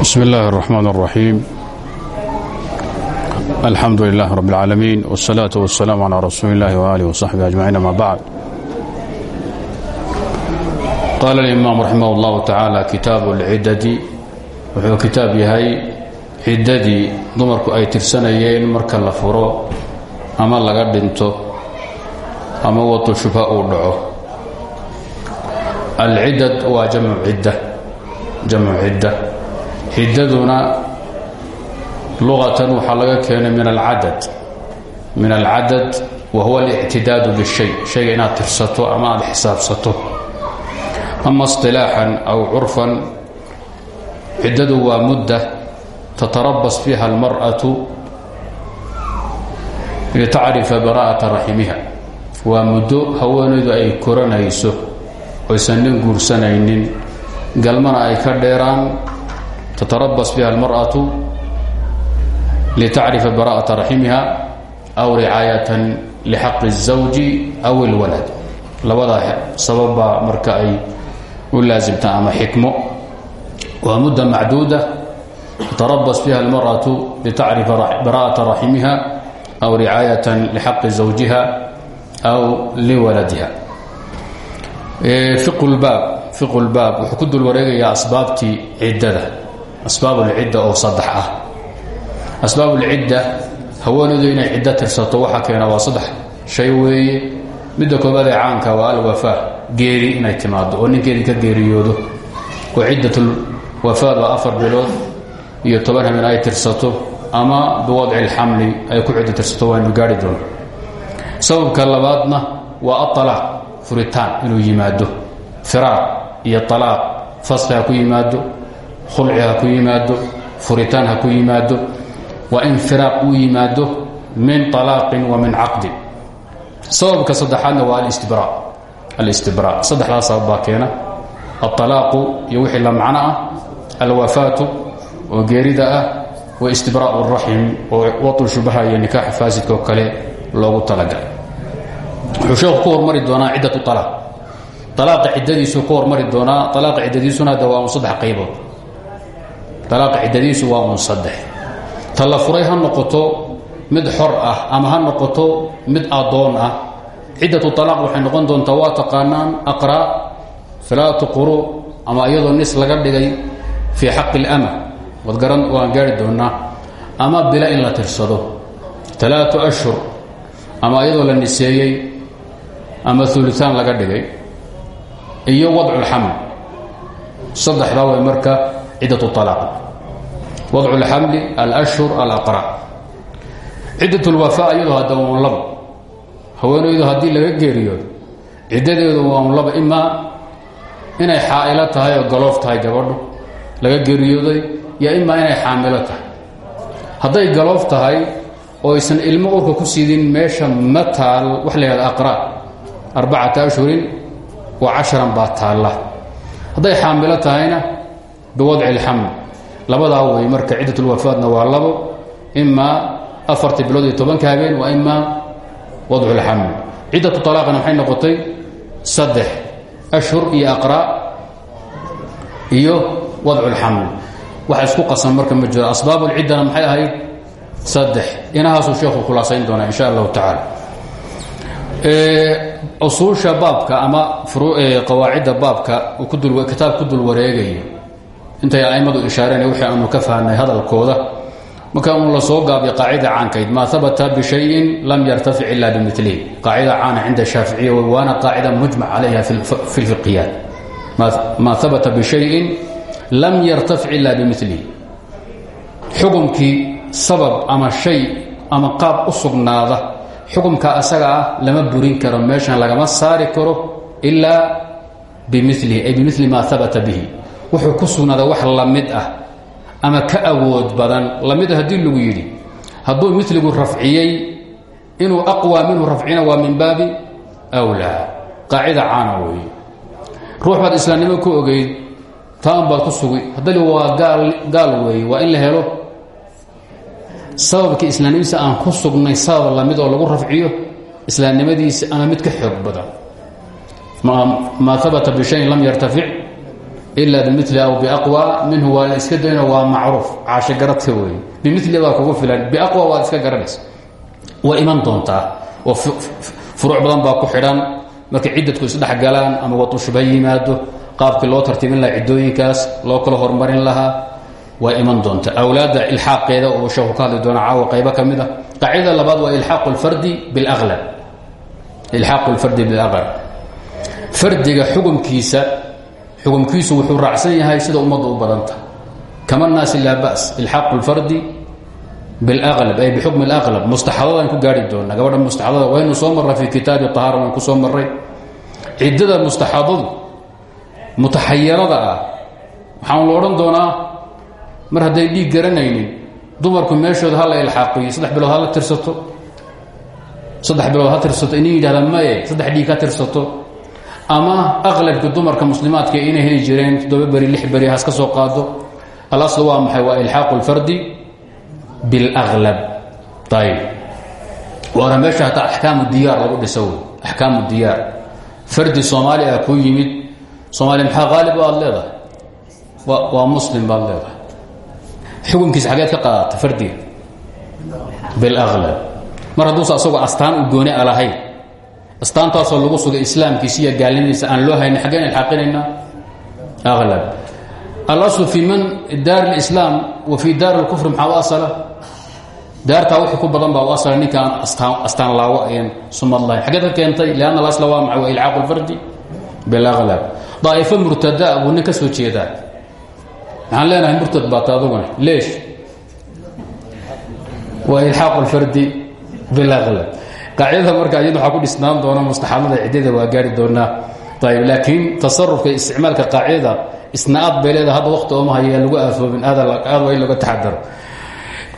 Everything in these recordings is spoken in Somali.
بسم الله الرحمن الرحيم الحمد لله رب العالمين والصلاة والسلام على رسول الله وآله وصحبه أجمعين ما بعد قال الإمام رحمه الله تعالى كتاب العدد wuxuu kitaab yahay ciddadii dumarku ay tirsanayeen marka la furo ama laga dhinto ama wadu shubha uu dhaco alcidad waa jamcu cidda jamcu cidda ciddaduna luqatan waxaa laga keenay min alcadad min alcadad wa huwa alictidaadu bishay shayga inaad tirsato ama aad xisaabsato. Ama isilaaxan aw curfan ciddadu waa mudda tatarabas fiiha almar'atu litacrifa bara'ata raximiha. Waa muddo haweenaydu ay koranayso oysan nin guursanaynin galmana ay ka dheeraan tatarabas biha almar'atu litacrifa bara'ata raximiha aw ricaayatan lixaqi الزawji aw اlwalad labadaa sababbaa marka ay u laasimta ama xikmo waa mudda macduuda tatarabas biha almar'atu litacrifa bara'ata raximiha aw ricaayatan lixaqi zawjiha aw liwaladiha fiqu lbaab fiqu lbaab wuxuu ku dul wareegayaa asbaabtii ciddada asbaab ulcidda oo saddex ah. Asbaab ulcidda haweenaydu inay ciddo tirsato waxaa keena waa saddex shay weeye. Midda koobaad ee caanka waa alwafaa geeri inay timaado oo ninkeedii ka geeriyoodo. Oo ciddatul wafaad waa afar bilood iyo toban habeen ay tirsato ama biwadci lxamli ay ku ciddo tirsato waaynu gaari doono sababka labaadna waa aalaaq furitaan inuu yimaado. Firaaq iyo alaaq faski ha ku yimaado khulci ha ku yimaado furitaan ha ku yimaado waa in uu yimaado min alaaqin wa min caqdin. Sababka saddexaadna waa alistibra alistibra saddexdaas sabab baa keena. Aalaaqu iyo la macno ah alwafaatu oo geerida ah wa istibraau raxim oo watu shubaha iyo nikaaxa faasidka oo kale loogu talagalay. Wuxuu sheekhu ku hormari doonaa ciddatu alaaq alaaqa ciddadiisuu ku hormari doonaa alaaqa ciddadiisuna hadda waa un alaaqa ciddadiisu waa un saddex ta la furay ha noqoto mid xor ah ama ha noqoto mid addoon ah. Ciddatu alaaq waxay noqon doontaa waa taqaanaan aqra filaatu quru ama iyadoo nis laga dhigay fii xaqi اlama wad garan waan gaari doonaa ama bila in la tirsado. Alaau ashhur ama iyadoo la niseeyey ama ulitaan laga dhigay. Iyo wadcu lxaml saddexdaa way marka ciddat alaaq wadcu lxamli alashhur alaqra ciddat lwafaa iyadoo hadda waa un labo haweenaydu haddii laga geeriyoodo ciddadeedu waa un labo imaa inay xaa'ilo tahay oo galoof tahay gabadhu laga geeriyooday yo imaa inay xaamilo tahay hadday galoof tahay oo aysan ilmo urka ku siidin meesha ma taal waxa la yhahda arbacata ashhurin wa casharan baa taalla hadday xaamilo tahayna biwadci اlxaml labadaa way marka ciddatulwafaadna waa labo imaa afartii bilood iyo tobanka habeen waa imaa wadcu اlxaml ciddatu طalaaqna waxay noqotay saddex ashhur iyo aqra iyo wadcu اlxaml waxa isku qasan marka ma jiro asbaab اlciddana maxay ahayd saddex inahaasuu sheekhu khulaasayn doonaa insha allahu tacaala usuusha baabka ama qawaacidda baabka kitaab ku dul wareegayo intay a'immadu ishaareen wixii aanu ka fahnay hadalkooda. Marka un la soo gaabiyo qaacida caankayd maa habata bishayin lam yartafic ila bimilihi qaacida caana cinda shaaficiya waana qaacida mujmac calayha fi lfiqiyaat maa habata bishayin lam yartafic ila bimilihi xukumkii sabab ama shay ama qaab u sugnaada asaga ah lama burin karo meeshan lagama saari karo ilaa bimilihi ay bimili maa habata bihi wuxuu ku sugnaada wax la mid ah ama ka awood badan. Lamid a haddii lagu yidhi hadduu miligu rafciyey inuu aqwa minhu rafcina waa min baabi wlaa qaacida caana weeye. Ruux baad islaamnimo ku ogeyd taan baad ku sugi. Haddali waa gaal weeye waa in la helo. Sababkii islaamnimadiisa aan ku sugnay sabab la mid oo lagu rafciyo islaamnimadiisa ama mid ka xoog badan. Maa habata bishayin lam yartafic ilaa bimili aw biaqwa minhu waa la iska dayno waa macruuf caashogaradka weeye bimili baa kugu filan biaqwa waad iska garanaysa way iman doontaa oo furuuc badan baa ku xidhan markay ciddadku isdhex galaan ama wadu shubha yimaado qaabkii loo tartiibin lahaa ciddooyinkaas loo kala horumarin lahaa way iman doontaa awlaadda ilxaaqeeda uu sheeku ka doona caawa qaybo ka mid a qaacidada labaad waa ilxaaqu lfardi bilaqlab ilxaaqu lfardi bilaqlab fardiga xukumkiisa xukumkiisu wuxuu raacsan yahay sida ummaddu u badanta. Kama naasi laa ba's ilxaaqu lfardi bilaqlab ay bixukmi alaqlab. Mustaxadadaan ku gaari doona gabadha mustaxadada waynu soo marray fi kitaabi tahaara waan ku soo marray. Ciddada mustaxadadu mutaxayarada ah waxaan la odhan doonaa mar hadday dhiig garanaynin dumarku meeshooda ha la ilxaaqiyo saddex bilood ha tirsato. Saddex bilood ha tirsato inin yidhahda maye saddex dhiig tirsato ama aqlabka dumarka muslimaadka inay jireen toddoba beri lix beri has ka soo qaado. Alasl waa maxay? Waa ilxaaqu lfardi bilaqlab ayb waana meesha hataa axkaamu diyaar lagu dhiso wey. Axkaamu fardi soomaali ah kuu yimid. Soomaaliya maxaa qaalib aad leedahay? Waa muslim baad leedahay. Xukunkiisa ka qaadata fardiga bilaqlab mar hadduusa asagoo astaan u gooni a lahayn astaantaasoo lagu sugay islaamkiisa iyo gaalnimadiisa aan loo haynin xaggeen ilxaaqinaynaa aqlab alaslu fii man daar اlislaam wa fii daar اlkufr maxaa u asala daartaa wixii ku badan baa u asala ninkaan astaan astaan laawo ayan sumad lahayn xageed ka keentay lianna alasla waa maxay waa ilcaaqu اlfardi bilaqlab daa'ifo murtadaa buu nin ka soo jeedaa maxaan leenahay murtad baata aduguna leesh waa ilxaaqu اlfardi bilaqlab qaacidada marka iyad waxaa ku dhisnaan doona mustaxamada ciddada waa gaari doonaa ayb laakiin tasarufka isticmaalka qaacidada isna aad bay leeda hadda waqti ooma hayaan lagu aafoobin aad waa in laga taxadaro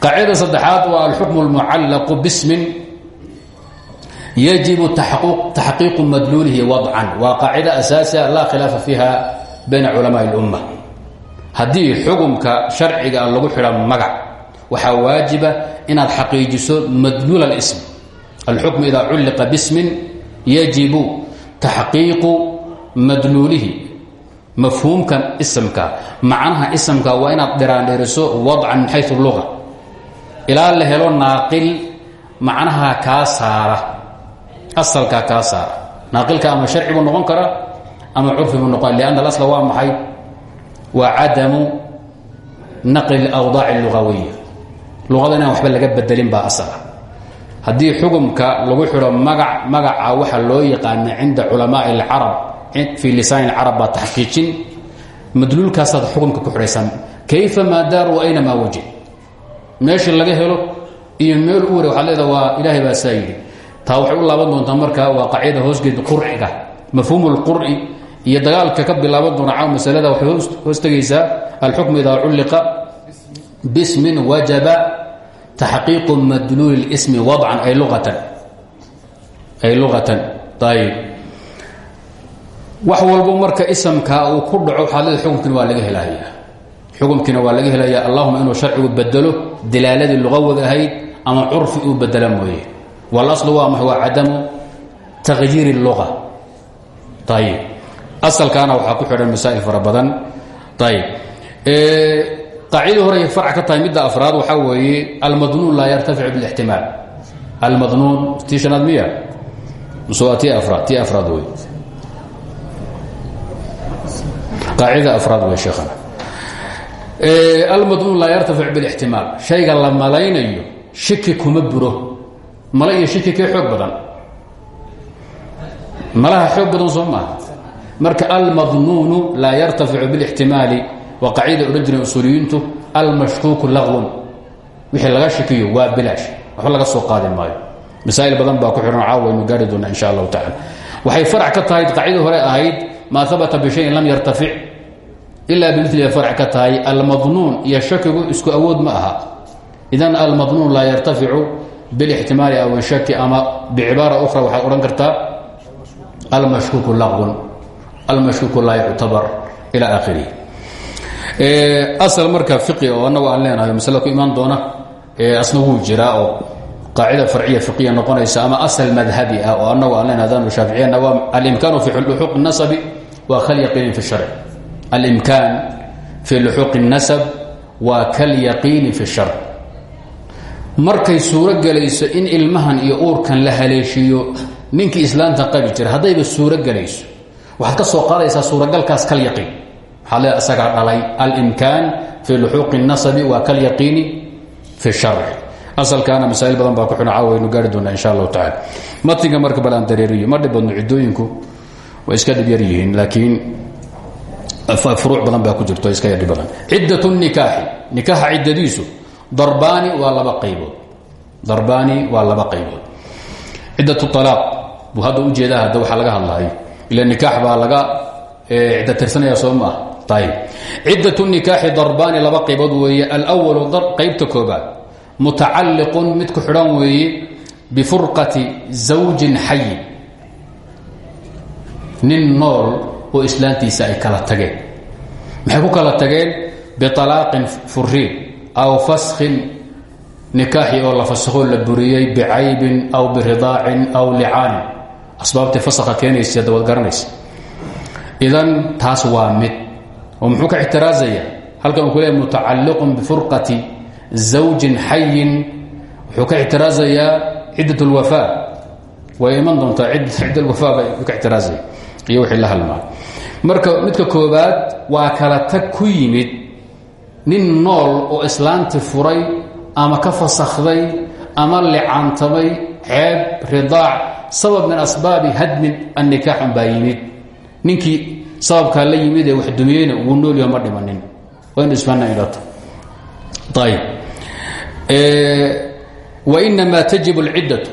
qaacidada saddexaad waa alxukmu lmucallaqu bismin yajibu taxqiiqu madluulihi wadcan waa qaacida asaasia laa khilaafa fiiha bayna culamaai اlumma haddii xugumka sharciga lagu xidha magac waxaa waajiba inaad xaqiijiso madluul alsm alxukm ida culliqa bismin yajibu taxqiiqu madluulihi mafhuumkan isamka macnaha isamka waa inaad dhiraandhiriso wadcan min xayu luga ilaa la helo naaqil macnaha kaa saara asalkaa kaa saara naaqilka ama sharci buu noqon karaa ama curfi buu noqon lianna alasla waa maxay waa cadamu naqli اlawdaaci اlugawiya luqada inaan waxba laga bedelin baa asala haddii xukumka lagu xidho magac magaca waxa loo yaqaana cinda culamaai اlcarab fii lisaan اlcarab baa taxqiijin madluulkaasaad xukumka ku xidhaysaa kayfa maa daar wa ayna maa wajid meeshii laga helo iyo meel u ware waxaad leeda waa ilaahay baa saa yidhi taa waxay u laaban doontaa marka waa qaacida hoosgeed qurciga mafhuum اlqur'i iyo dagaalka ka bilaaban doona caaw masalada waxay hoos tegaysaa alxukmu idaa culliqa bismin wajaba taxqiiqu madluul اsmi wadcan ay luatan ay luqatan ayb wax walbo marka isamkaa uu ku dhaco waxaad leeda xukumkiina waa laga helaya xukumkiina waa laga helaya allahuma inuu sharcigu bedelo dilaaladii luqawiga ahayd ama curfi uu bedela mooye. Walaslu waa maxa waa cadamu takyiir اluga ayb asalkaana waxaa ku xidhan masaa'il fara badan. Ayb qaacidai hore farc ka tahay midda afraad waxaa weeye almadnuun laa yartafic bilixtimaal. Almadnuun ti hanaad miya? Mise waa ti araad ti araad wey qaacida afraad wey sheekhana. Almadnuun laa yartafic bilixtimaal. Shayga la malaynayo shiki kuma buro. Mala iyo shiki kee badan? Malaha xoog badan soo maaha. Marka almadnuunu laa yartaficu bilixtimaali waa qaacida odhan jireen usuuliyiintu almashkuuku laqwun wixii laga shakiyo waa bilaash. Waxba laga soo qaadi maayo. Masaa'il badan baa ku xidhan caawa waynu gaari doonaa insha allahu tacala waxay farac ka tahay qaacidii hore ahayd maa habata bishayin lam yartafic ilaa bimiliha farac ka tahay almadnuun iyo shakigu isku awood ma aha. Idan almadnuun laa yartaficu bilاxtimaali aw shaki ama bicibaara ukhra waxaad odhan kartaa almashkuuku laqwun almashkuuku laa yuctabar ila aakhirihi asal marka fiqi oo annagu aan leenahay masale ku doona asna wuu jiraa oo qaacida farciya fiqiya noqonaysa ama asal madhabi ah oo annagu aan leenahay adaanu shaaficiyana waa alimkaanu fi luxuq nasabi waa khal yaqiinin fi sharci. Alimkaan fii luxuuqi الnasab waa kalyaqiini fi shar markay suuro gelayso in ilmahan iyo uurkan la haleeshiiyo ninkii islaanta qabi jira haddayba suuro gelayso ka soo qaadaysaa suuragalkaas kalyaqiin waxaa le isagaa dhalay alimkaan fii luxuuqi الnasabi waa kalyaqiini fi sharci asalkaana masaa'il badan baa ku xidhan caawa waynu gaari doonaa insha allahu tacala matniga marka bal aan dareeriyo ma dhib badno ciddooyinku way iska dhib yar yihiin laakiin furuuc badan baa ku jirto iska yar dhib badan. Ciddat nikaaxi nikaaxa ciddadiisu darbaani waa laba qaybood. Darbaani waa laba qaybood. Ciddat alaaq buu hadda u jeedaa hadda waxaa laga hadlaayo ila nikaax baa laga cidda tirsanaya soo ma ciddat nikaaxi darbaani laba qaybood weeye. Alwalu qaybta koobaad. Mutacalliqun mid ku xidhan weeye bifurqati zawjin xayin nin nool oo islaantiisa ay kala tageen. Maxay ku kala tageen? Bialaaqin furiin aw faskhin nikaaxi oo la faskhoo la buriyey bicaybin aw biridaacin aw licaanin asbaabtii fasakha keenaysa dabaad garanaysa. Idan taas waa mid oo muxuu ka ixtiraazaya halkan uu ku leeya mutacalliqun bifurqati zawjin xayin wuxuu ka ixtiraazayaa ciddat اlwafaa way iman doontaa cidd alwafaa bay ka ixtiraazaya. Iyo wixii la halmaa. Marka midka koobaad waa kala tag ku yimid nin nool oo islaanti furay ama ka fasakhday ama licaantamay ceeb ridaac sabab min asbaabi hadmin annikaaxun baa yimid. Ninkii sababkaa la yimid ee wax dumiyeyna wuu noolyaho ma dhimanin. Waynu isfaanadhato ayb wainamaa tajib اlciddatu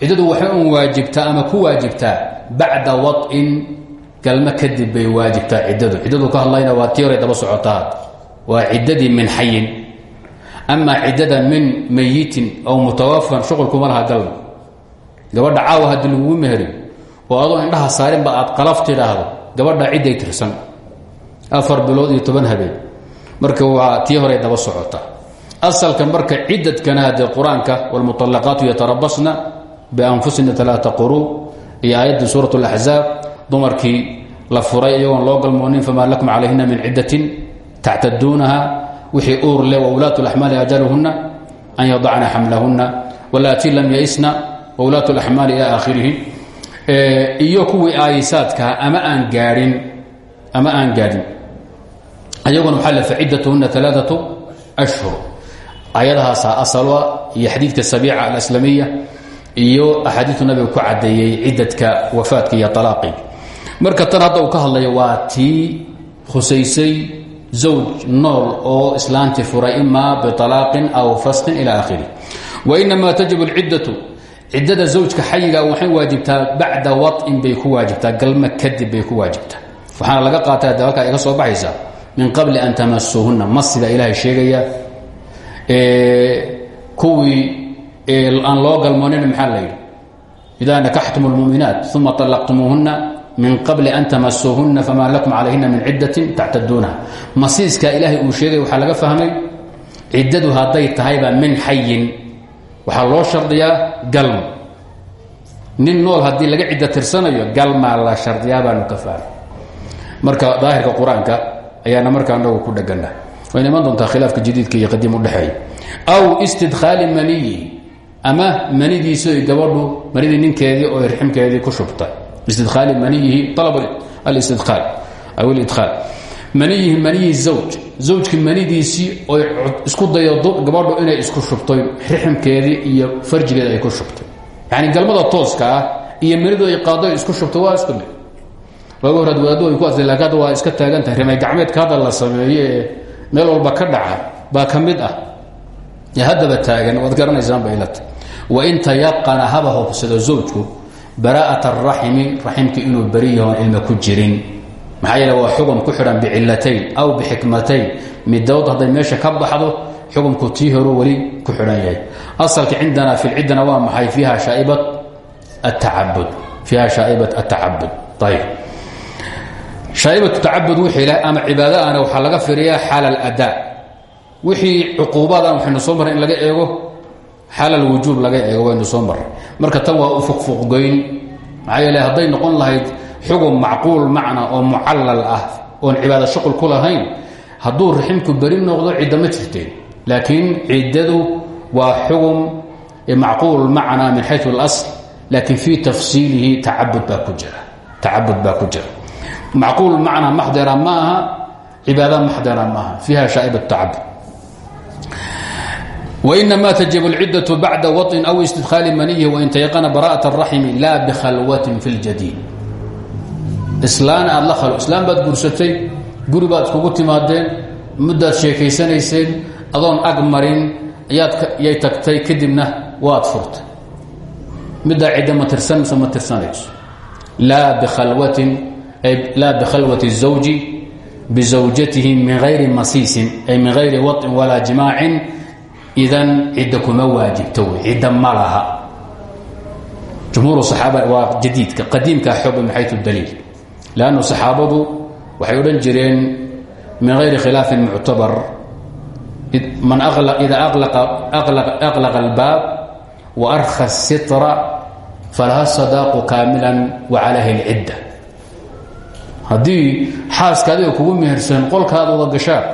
ciddadu waxay un waajibtaa ama ku waajibtaa bacda waط'in galmo kadib bay waajibtaa ciddadu. Ciddadu ka hadlayna waa tii daba socotaa. Waa ciddadii min xayin amaa ciddada min mayitin aw mutawafan shuqulkuma laha galmo gabadha caawa haddii lagugu meheriyo oo adoo indhaha saarinba aad qalaf gabadha cidday tirsan afar bilood iyo toban habeen marka waa tii horay daba socotaa asalka marka cidadkana hadee qur-aanka wاlmuطalaqaatu yatarabasna bianfusina alaaa quruu iyo aayadda suuraة اlaxzaab dumarkii la furay iyagoon loo galmoonin famaa lakum calayhina min ciddatin tactaduunaha wixii uur le wulaat اlaxmaali ajaluhuna an yadacna xamlahuna walaatii lam yaisna wulaat اlaxmaali ila aakhirihi Eh, iyo kuwii aayisaadkaha ama aan gaadhin ama aan gaadhin. Ayaguna waxaa la faciddatuhuna alaaatu ashhur. Ayadahaasaa asaloa iyo xadiidka sabiica alaslamiya iyo axaadiisu nabiga ku caddeeyey ciddadka wafaadka iyo alaaqi marka tan hadda uu ka hadlayo waa tii khusaysay zawj nool oo islaantii furay imaa bialaaqin aw fasqin ila akhirih wainama tajib اlciddatu ciddada zawjka xayiga waxay waajibtaa bacda wain bay ku waajibtaa galma kadib bay ku waajibtaa. Waxaana laga qaataa de iga soo baxaysa min qabli an tamasuhunna ma ilaahay sheegaya kuwii aan loo galmoonina maxaa la yidhi? Idaa nakaxtum اlmuuminaat uma طalaqtumuuhunna min qabli an tamasuuhunna famaa lakum calayhina min ciddatin tactaduunaha. Masiiskaa ilaahay uu sheegay waxaa laga fahmay ciddadu hadday tahaybaa min xayin waxaa loo shardiyaa galmo nin nool haddii laga ciddo tirsanayo galmaa la shardiyaa baanu ka fahmay marka daahirka qur'aanka ayaana markaa anagu ku dhegana wayna iman doontaa khilaafka jadiidka iyo qadiim aw istidkhaali maniyi ama manidiisi gabadhu manidii ninkeedii oo riximkeedii ku shubtay istidkhaali maniyihi alab alistidkhaal aw ilidkhaal maniyihi maniyi zawj. Zawjkii manidiisii oy isku dayo gabadhu inay isku shubtoy riximkeedii iyo farjigeeda ay ku shubtay. Yacni galmada tooska ah iyo manidu ay qaado isku shubtay waa isku mid. Waagi hore wadaadu ay ku asli hadda waa iska taagan tahay. Rimay gacmeedka hadda la sameeyo ee meel walba ka dhaca baa ka ah. Ee haddaba taagan waad garanaysaan ba ilata wain tayaqana haba hobsado zawjku baraa'at araximi raximkii inuu beri yahoon ilma ku jirin maxaa yeele waa xukun ku xidhan bicillatayn aw bixikmatayn. Midowd hadday meesha ka baxdo xukunku tii horu weli ku xidhan yahay. Asalka cindana fi lciddana waa maxay? Fiiha shaaibat atacabud fiiha shaa'ibat atacabud ayb shaaibatu tacabud wixii leh ama cibaado ana waxaa laga firiyaa xaal aladaa wixii cuquubadan waxaynu soo marray in laga eego xaal alwujuub laga eego waynu soo marray. Marka tan waa u fuqfuqgoyn maxaa yeele hadday noqon lahayd xugum macquul macna oo mucallal ah oon cibaado shuqul ku lahayn hadduu raximku beri noqdo cidda ma jirteen laakiin ciddadu waa xugum macquul macnaa min xayu اlasl laakiin fii tafsiilihi tacabud baa ku jira tacabud baa ku jira macquul macnaa maxdera ma aha cibaada maxdera ma aha fiiha shaa'ib الtacabud وإنma تجب الcidة baعda waطn أو اsتidخاaل mنيه وin تayqna براءة الرaحم la bkhalوة في الjadيد islaan aad la khalo. Islaan baad guursatay guri baad iskugu timaadeen muddaad sheekaysanayseen adoon ag marin ayaadiyay tagtay kadibna waad furtay. Middaa cidda tirsan mise ma tirsanayso. Laa bikhalwatin ay laa bikhalwati zawji bizawjatihi min hayri masiisin ay min hayri waطin walaa jimaacin idan cidda kuma waajibto wey cidda ma laha. Jumhuur saxaaba waa jadiidka qadiimkaa xooga maxaytu daliil lannu saxaabadu waxay odhan jireen min hayri khilaafin muctabar man ida aqlaqa albaab wa arkha sitra falaha sadaaqu kaamilan wa calayhi lcidda haddii xaaskaadiga kugu mehersan qolkaada wada gashaan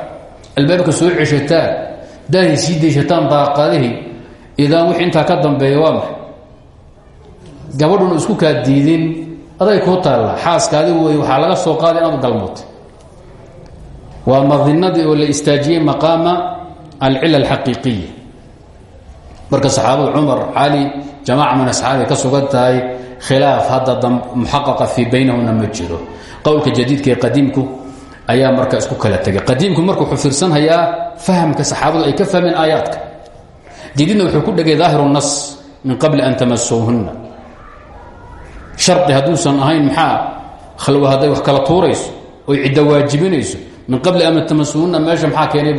albaabka soo ceshataan daahi sii deyshataan daaqadihii idaan wix intaa ka dambeeya waa maxay gabadhuna isku kaa diidin aday kuu taalla xaaska adigu wey waxaa laga soo qaaday inaad galmootay. Waa madinadii oo la istaajiyey maqaama alcila alxaqiiqiya marka saxaabadu cumar cali jamaaca min asxaabi ka sugan tahay khilaaf hadda muxaqaqa baynahuna ma jiro. Qowlka jadiidka ee marka isku kala tegay. Qadiimku marka wuxuu fiirsanhayaa fahamka saxaabadu ay ka fahmeen aayaadka. Jadiidna wuxuu ku dhegay daahiru nas min qabli an tamasuuhunna shardi hadduusan ahayn maxaa? Khalwa hadday wax kala tuurayso oy ciddo waajibinayso. Min qabli an tamasuhunna meesha maxaa keenay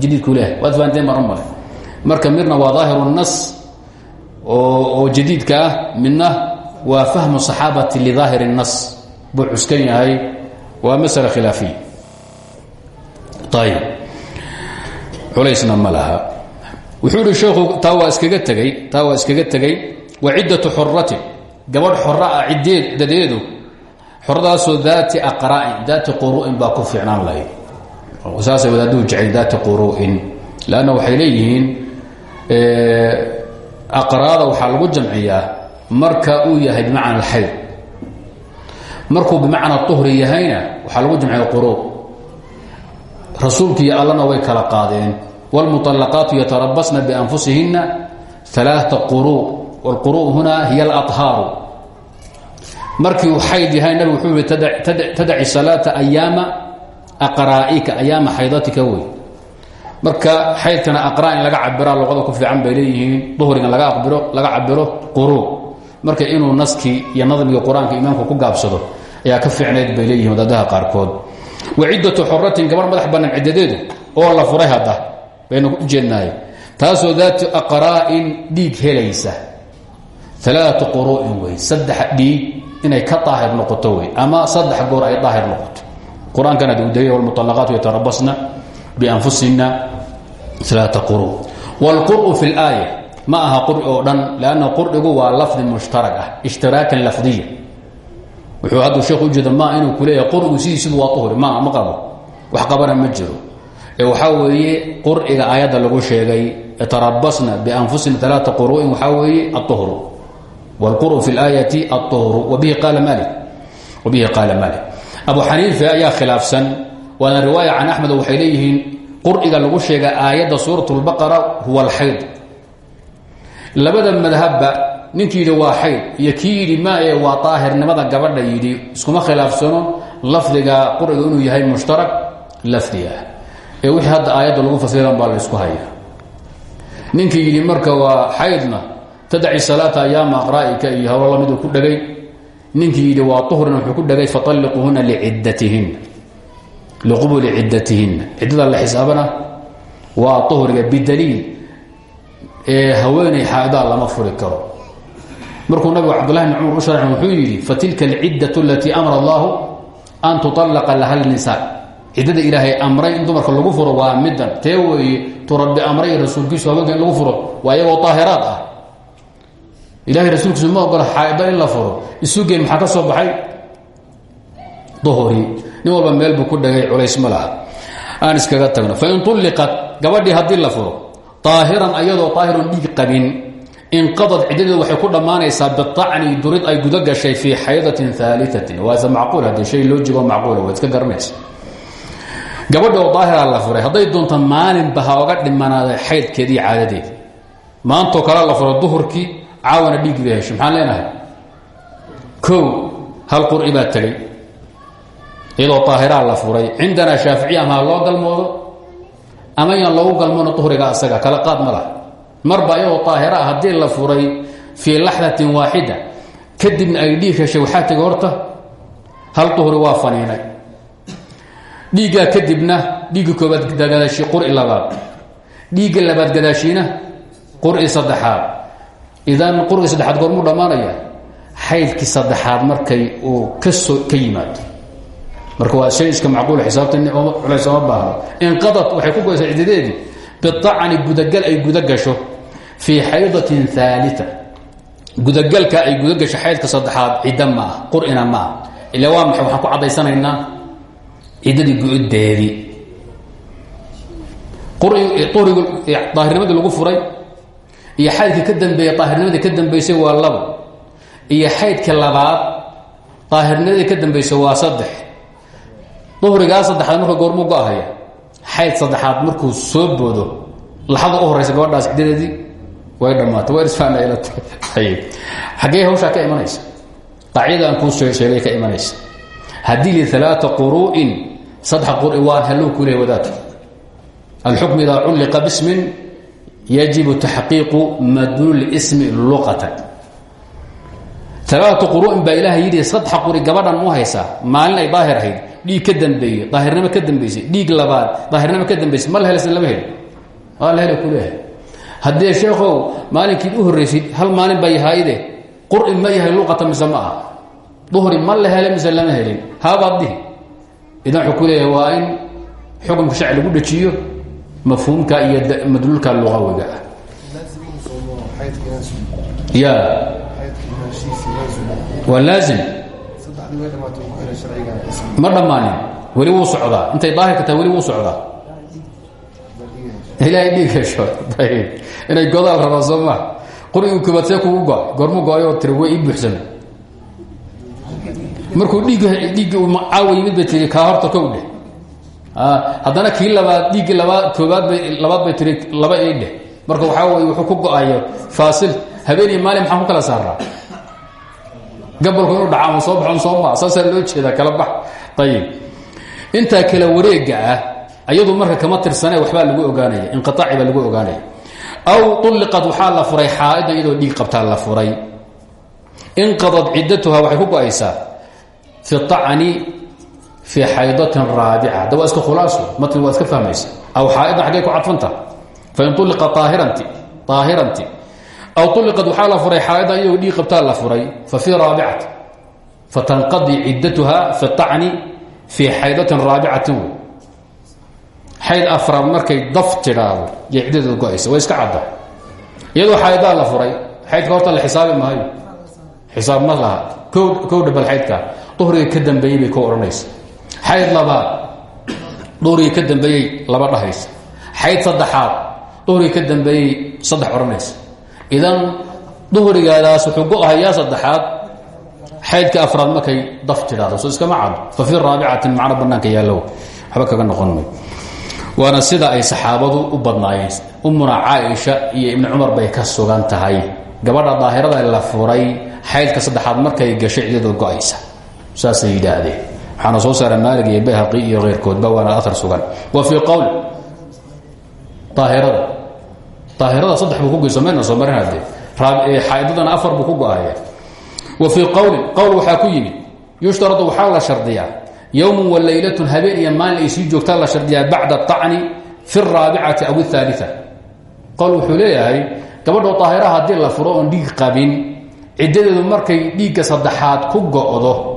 jadiidku leehay waad fahanteen baan u male marka midna waa daahiru nas oo jadiidka ah midna waa fahmu saxaabati lidaahir nas. Buu cuskan yahay. Waa masala khilaafiya. Ayib culaysna ma wuxuu sheekhu taa iskaga tegey taa iskaga tegey wa ciddatu xuratin gabadh xora ah ciddeed dadeedu xoradaasoo daati aqra'in daati quru'in baa ku fiicnaan lahayd saasay wadaaduu jecel daati quru'in lanna waxay leeyihiin aqraada waxaa lagu jamciyaa marka uu yahay bimacna alxayd markuu bimacna uhri yahayna waxaa lagu jamciya quru rasuulki iyo allana way kala qaadeen wاlmuطalaqaatu yatarabasna bianfusihina ثalaaثa quru wاlquru huna hiy اlaطhaaru markii uu xayd yahay nabig wuxuu yihi tadaci salaata ayaama aqraa'ika ayaama xaydatika wey marka xaydkana aqra in laga cabiraa luqada ku fiican bay leeyihiin duhrigan laga abiro laga cabiro quru marka inuu naskii iyo nadmigii qur-aanka imaamku ku gaabsado ayaa ka fiicnayd bay leeyihin wadaadaha qaarkood wa ciddatu xoratin gabar madax bannaan ciddadeedu oo la furay hadda baynu u jeednaay taasoo daati aqraa'in dhiig helaysa alaatu quru'in wey saddex dhiig inay ka daahir noqoto wey ama saddex goor ay daahir noqoto qur-aankana dudayay walmuطalaqaatu yatarabasna bianfusina alaaa quru wاlqur'u fi اlaaya ma aha quri oo dhan lanna qur'igu waa lafdi mushtarag ah ishtiraakan lafdiya wuxuu hadduu sheekhu ujeeda ma inuu ku leeyahay qurigu sidiisibu waa uhri ma ma qabo wax qabana ma jiro ee waxaa weeye qur'iga aayadda lagu sheegay yatarabasna bianfusina alaaa quru'in waxaa weeye aلطuhru wاlqur'u fi اlaayati aلطuhru wabihi qaala malik wabihi qaala malik abu xaniife ayaa khilaafsan waana riwaaya can axmed waxay leeyihiin qur'iga lagu sheega aayadda suurat اlbaqara huwa alxayd labada madhabba ninkii yidhi waa xayd iyo kii yidhi maaye waa daahirnimada gabadha yidhi iskuma khilaafsano lafdiga quriga inuu yahay mushtarak lafdi ah ee wixii hadda aayadda lagu fasiran baa laysku haya ninkii yidhi marka waa xaydna tadaci salaata ayaama aqraa'ika iyo lamiduu ku dhegay. Ninkii waa uhrina wuxuu ku dhegay faطalliquhuna liciddatihinna liqubuli ciddatihinna ciddada la xisaabana waa uhriga bidaliil ee haweenay xaadaa lama furi karo. Markuu nabigu cabdulahi bn cumar u wuxuu yidhi fatilka alciddatu alatii amara allahu an tuطallaqa laha lnisaa ciddada ilaahay amray in dumarka lagu furo waa midan tee weeye amray rasuulkiisu haweenka lagu furo waa iyagoo ah ilahay rasuulkiisu ma ogola xaaido in la furo. Isugeen maxaa ka soo baxay? Duhri nin walba meel buu ku dhagay culays ma aan iskaga tagno. Fain ulliqat gabadhii haddii la furo aahiran ayadoo aahiron dhiig qabin inqadad ciddadeedu waxay ku dhammaanaysaa biacni durid ay guda gashay fii xaydatin aaliatin waase macquul haddii shay loo jigo macquula iska garanaysa gabadha oo la furay hadday doonto maalinba ha oga dhimanaaday xaydkeedii caadadeedi maantoo kale la furo duhurkii caawana dhiiggi bay hesho maxaan leenahay? Kow hal qur'i baa tegey iyadoo daahiraa la furay. Cindanaa shaaficiya ama loo galmoodo ama yaan loogu galmoono duhriga asaga kala qaad ma marba iyadoo daahira ah haddii la furay fii laxdatin waaxida kadibna ay dhiig heshay waxaa tegay horta hal duhri waa faniinay. Dhiiggaa kadibna dhiigga koobaad gadaashii qur'i labaad. Dhiigga labaad gadaashiina qur'i saddexaad idan qur'i saddexaad goormuu dhammaanaya xaydkii saddexaad markay uu ka soo ka yimaado. Marka waa shay iska macquul xisaabta culays oma baahno inqadad waxay ku goysaa ciddadeedii biacni gudagal ay guda gasho fii xaydatin gudagalka ay guda xaydka saddexaad cidda qur'ina ma ila waa maxay? Waxaan ku caddaysanaynaa. Ciddadii go-deedii urigu daahirnimadii lagu furay iyo xaydkii ka dambeeyey daahirnimadii ka dambaysay waa labo iyo xaydka labaad daahirnimadii ka dambaysay waa saddex. Duhrigaa saddexaad marka goormuu go-ahaya xayd saddexaad markuu soo boodo laxada u horeysa gabadhaas ciddadeedii way dhammaatay waa isfaanayb xaggee hawshaa ka imanaysa? Qaacidada aan kuu sheegay ka imanaysa. Haddii li alaaa quru'in saddex quri waan hallow ku leey wadaadka. Alxukm idaa culliqa bismin yajibu taxqiiqu madluul ismi luqatan. Alaatu quru'in baa ilaahay yidhi saddex quri gabadhan mu haysaa maalin ay daahir ahayd dhiig ka dambeeye daahirnimo ka dambaysay dhiig labaad daahirnimo ka dambaysay ma la helsa lama heli. Waa la hela kuleeyahay haddee sheekhow maalinkiid u horraysid hal maalin baa yahaayde qur'i ma yahay luqata mise ma ah duhri ma la hele mise lama helin. Haabaad dihi idan wuxuu ku leeyahay waa in xukunka sharci lagu dhajiyo mafhuumka iyo madluulka luqawiga ah. Ya. Waa laazim. Ma dhammaanin? Weli wuu socdaa. Intay daahirka tahay weli wuu socdaa. Ilaahay dhiig hesho ayb inay godaal rabaa soo maa qurigu koobaad see kugu go goormu go'ayoo tiri way ii buuxsame markuu dhiig dhiiggi caawa yimid bay tiri kaa horta kow dheh haddana kii labaad dhiiggii labaad koobaad bay labaad bay tiri laba ii dheh. Marka waxaa weye wuxuu ku go'ayo faasil habeen iyo maalin maxaan ku kala saaraa gabolku inuu dhacaama soo baxon soo maa saasaa loo jeedaa kala bax. Ayib intaa kala wareega ah ayadu marka kama tirsane waxbaa lagu ogaanaya inqiaaci baa lagu ogaanaya. Aw ulliqad waxaa furay xaaida iyadoo dhiig qabtaa la furay. Inqadad ciddatuha waxay ku go'aysaa fi acni fii xaydatin raabica da waa iska khulaaso matn waa iska fahmaysa aw xaaidan xaggay ku cadfanta fain ulliqa aahiranti aahiranti aw uliqad waxaa la furay xaaidan iyagoo dhiig qabtaa la furay fa fii raabicati fatanqadii ciddatuha fi acni fii xaydatin raabicatin wey xayd afraad markay daf tidhaahdo yay ciddadeeda go'aysa way iska cadda iyadoo xaaydaa la furay xaydka horta la xisaabi maayo xisaab ma laha kow dhabal xaydka duhriga ka dambeeyey bay ko odhanaysa xayd labaad duhriga ka dambeeyey laba dhahaysa. Xayd saddexaad. Duhriga ka dambeeyey saddex odhanaysa idan duhrigaadaas wuxuu go-ahayaa saddexaad. Xaydka afraad markay daf tidhaahdo so iskama caddo fa fii raabicatin macno bannaanka yaallow waxba kaga noqon waana sida ay saxaabadu u badnaayeen. Umuna caaisha iyo ibni cumar bay ka sugan tahay. Gabadha daahirada la furay. Xaydka saddexaad markay gashay cidadoo go'aysa. Saasay yidhaahdeen waxaana soo saara maalig iyo bayhaqi iyo keyrkoodba waana aar sugan. Wa fii qowl daahirada daahirada saddex buu ku goy samayna soo marin hadee xaaidadana afar buu ku go'aya wa fii qowlin qowl waxaa ku yimid yushtaradu waxaa la shardiyaa. Yowm walaylatun habeen iyo maalin ay sii joogtaa la shardiyaa bacda acni fi raabicati aw aaalia qowl wuxuu leeyahay gabadhoo daahira haddii la furo oon dhiig qabin ciddadeedu markay dhiigga saddexaad ku go'do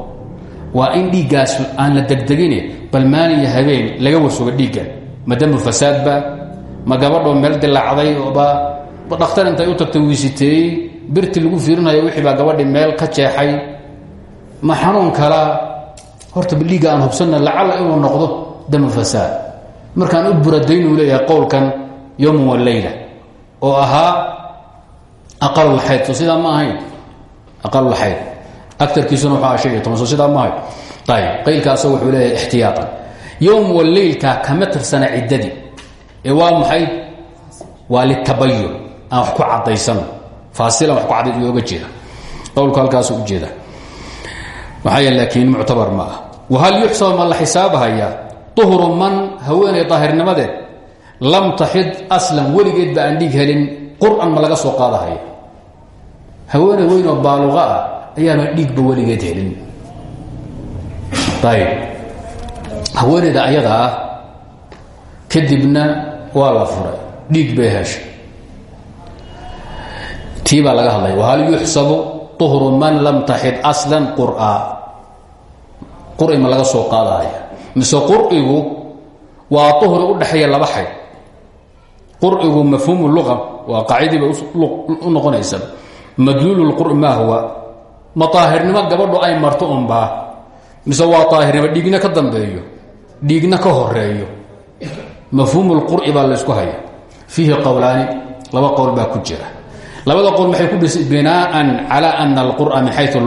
waa in dhiiggaas aan la degdegine bal maalin iyo laga warsugo dhiigga. Madamu fasaadba ma gabadhoo meel dilaacday ba? Dhakhtar intay u tagtay wiisiteeyey birti lagu fiirinayo wixii baa gabadhi meel ka jeexay. Ma xanuun kala horta dhiigga aan hubsanna lacalla inuu noqdo damu fasaad. Markaan u buradaynuu leeyahay qowlkan yowman waleyla oo ahaa aqalulxayd so sidaa ma ahayn aqalulxayd agarkiisuna wuxuu aha shan iyo toban so sidaa ma ahayn ayb qaylkaasa wuxuu leeyahay ixtiyaaan yowm waleylkaa kama tirsana ciddadii. Ee waa maxay? Waa litabayun aan wax ku cadaysano faasilan wax ku cadday looga jeeda. Qowlku halkaasu ujeeda maxaa yeele laakiin muctabar ma ah wahal yuxsab ma la xisaabahayaa uhru man haweenay daahirnimadeed. Lam taxid aslan weligeed ba aan dhiig helin. Qur'an ma ayaana dhiigba weligeed helin. Ayb haweeneyda ayada ah kadibna waa la furay. Dhiig bay heshay. Tii baa laga hadlaya wahal yuxsabu man lam taxid aslan qura? Quri ma laga soo qaadahaya mise qurigu waa uhri u dhexeeya laba xayd qurigu mafhuumu lua waa qaacidiiba u noqonaysa madluul quri maa huwa ma aahirnimo gabadhu ay marto unbaa. Mise waa aahirnimo dhiigna ka dambeeyo dhiigna ka horeeyo mafhuum lqur'i baa laysku haya. Fiihi qowlaani laba qowl baa ku jira. Labada qowl maxay ku dhis binaan cala ana alqur'a min xayu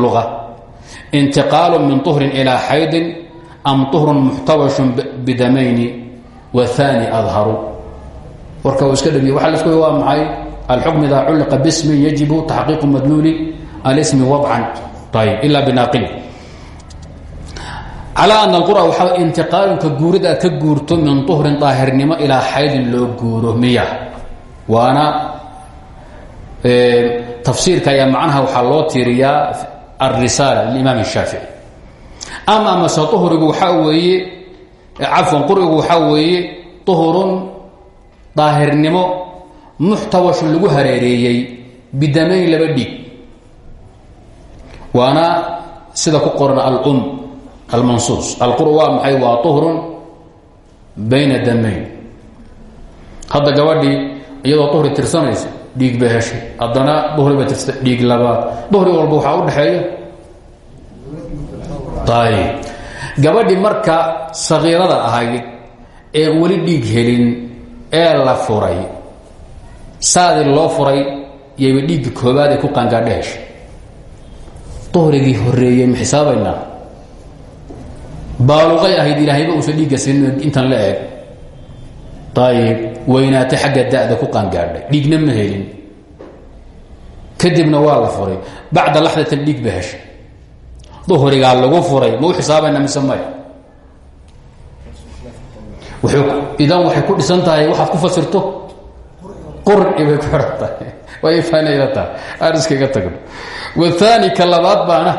intiqaalu min uhrin ilaa xaydin am uhrun muxtawashun bidamayni waani adharu. Warka iska dhegi waa lasku waa maxay? Alxukm idaa culliqa bismin yajibu taxqiiqu madluuli alismi wadcan ayb ila binaaqili calaa ana alqura waxaa intiqaalunka guurid aad ka guurto min uhrin daahirnimo ilaa xaydin loo guuro miya waana tafsiirka ayaa macnaha waxaa loo tiiriyaa alrisaala limaam shaafici ama amase uhrigu waxaa weeye cafwan qurigu waxaa weeye uhurun daahirnimo muxtawashun lagu hareereeyey bidamayn laba dhiig waana sida ku qoran alum almansuus. Alqur waa maxay? Waa uhrun bayna damayn hadda gabadhii iyadoo uhri tirsanaysa dhiig ba heshay. Haddana uhriba tirsa dhiig labaad. Uhri walba waxaa u dhexeeya ayb gabadhii marka sakiirada ahayd ee weli dhiig helin ee la furay saadii loo furay uhrigii horeeyey ma xisaabaynaa? Baaluqay ahayd ilaahayba uusan dhiigga sin intan la eg ayib weynaatay xagga da'da ku qaangaadhay. Dhiigna ma helin. Kadibna waa la furay. Bacda laxdatan dhiig ba heshay. Duhrigaa lagu furay. Ma u xisaabayna mise maya? Idan waxay ku dhisan tahay waxaad ku fasirto? Qurci way faanayla tahay. Tagno waani ka labaad baana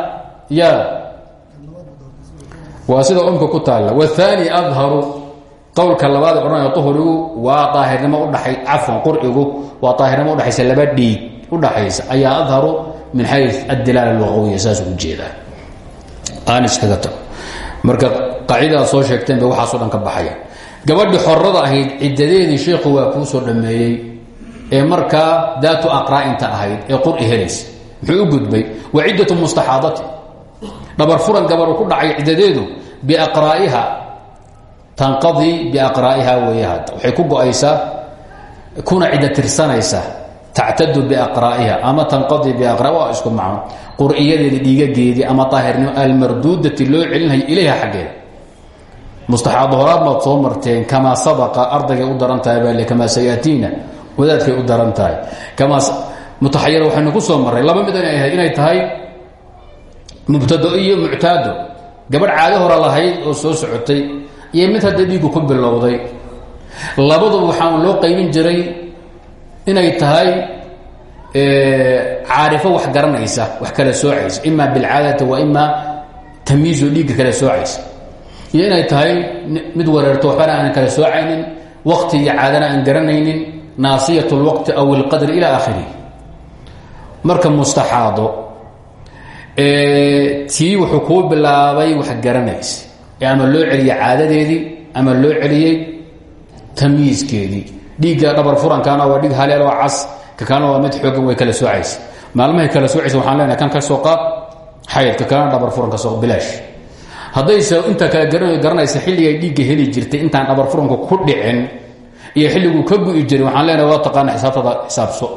ya waa sida umka ku taalla. Waani adharu. Qowlka labaad odhanaya uhrigu waa daahirnimo udhaay cafwan qurcigu waa daahirnimo udhaxaysa laba dhiig udhaxaysa ayaa adharu min xay adilaala lugawiya saas ugu jeedaa. Aan iskaga tago. Marka qaacidadaad soo sheegteen bay waxaaso dhan ka baxaya. Gabadhii xorada ahayd ciddadeedii sheikhu waa kuu soo dhameeyey ee markaa daatu aqraa'inta ahayd ee qur'i helaysa muxuu u gudbay wa ciddatu mustaxaadati. Dhabar furan gabaru ku dhacay ciddadeedu biaqraa'iha. Tanqadii biaqraa'iha weeye hadda. Waxay ku go'aysaa kuna cidda tirsanaysa tactadu biaqraa'iha. Ama tanqadii biaqra waa isku macno. Qur'iyadeeda dhiigageedii ama daahirnimo almarduudati loo celinhayo ilayha xaggeeda. Mustaxaado horaad baad soo marteen sabaqa ardaygay u daran tahay baa le wadaadkay u daran tahay mutaxayira waxaynu ku soo marray. Laba mid inay ahayd inay tahay mubtado iyo muctaado. Gabadh caado hore lahayd oo soo socotay iyo mid hadda ku bilowday. Labaduba waxaan loo qaybin jiray inay tahay caarifo wax garanaysa wax kala soocaysa. Ima bilcaadati wa ima tamyiizo dhiigga kala soocaysa. Iyo inay tahay mid wareerto waxbana aanan kala soocaynin wakti iyo caadana aan garanaynin naasiyat اlwaqti aw اlqadri ila akhirih marka mustaxaado tii wuxuu kuu bilaabay wax garanaysa. Ama loo celiyey caadadeedii ama loo celiyey tamyiiskeedii dhiigga dhabar furankaana waa dhig haleel oo cas kakana waa mid xoogan way kala soocaysa. Maalmahay kala soocaysa waxaan leenahay kan ka soo qaad xaydka kalena dhabar furan ka soo bilaash. Haddayse inta kale garanaysa xilligay dhiigga heli jirtay intaan dhabar furanku ku dhicin iyo xilliguu ka gu'i jiray waxaan leenahay waa taqaana xisaabtada xisaabso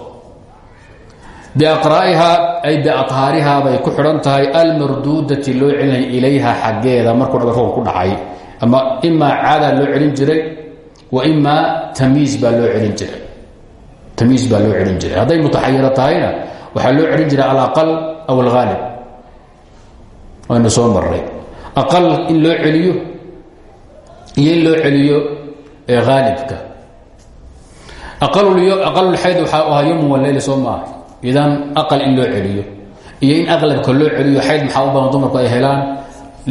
biaqraa'ihaa ay biahaarihaa bay ku xidhan tahay almarduudati loo celinay ilayha xaggeeda markuu dhabar furanku ku dhacay. Ama imaa caadaa loo celin jiray wa imaa tamiis baa loo celin jiray. Tamiis baa loo celin jiray. Hadday mutaxayiro tahayna waxaa loo celin jiray alaqal aw alhaalib waynu soo marray. Aqal in loo celiyo iyo in loo celiyo haalibka aqalulxayd waxaa ahaa yowm waleyl soo idan aqal in loo celiyo. Iyo in aqlabka loo celiyo xayd maxaa u badan dumarku ay helaan?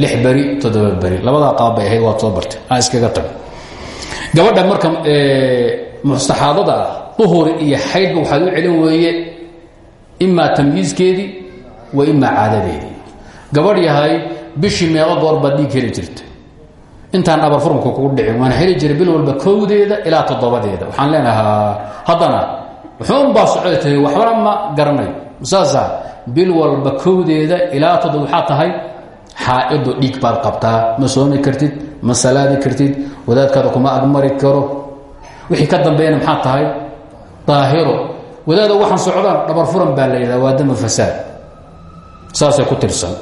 Lix beri toddoba beri. Labadaa qaab bay ahayd waad soo bartay. Aan iskaga tag. Gabadha marka mustaxaadada ah duhuri iyo xaydba waxaad u celin weeye imaa tamyiiskeedii wa imaa caadadeedii. Gabadh yahay bishii meeqo goor baad dhiig heli jirta intaan dhabar furunka kugu dhicin waan heli jiray bil walba kowdeeda ilaa toddobadeeda. Waxaan leenahaa haddana wuxuunbaa socda tahay waxbana ma garanayo saasa bil walba kowdeeda ilaa toddoba waxaa tahay xaaido dhiig baad qabtaa. Ma soomi kartid ma salaadi kartid wadaadkaada kuma agmari karo. Wixii ka dambeeyana maxaa tahay? Daahiro wadaado waxaan socdaan dhabar furan baa la yidhahda waa dama fasaad. Saasay ku tirsan.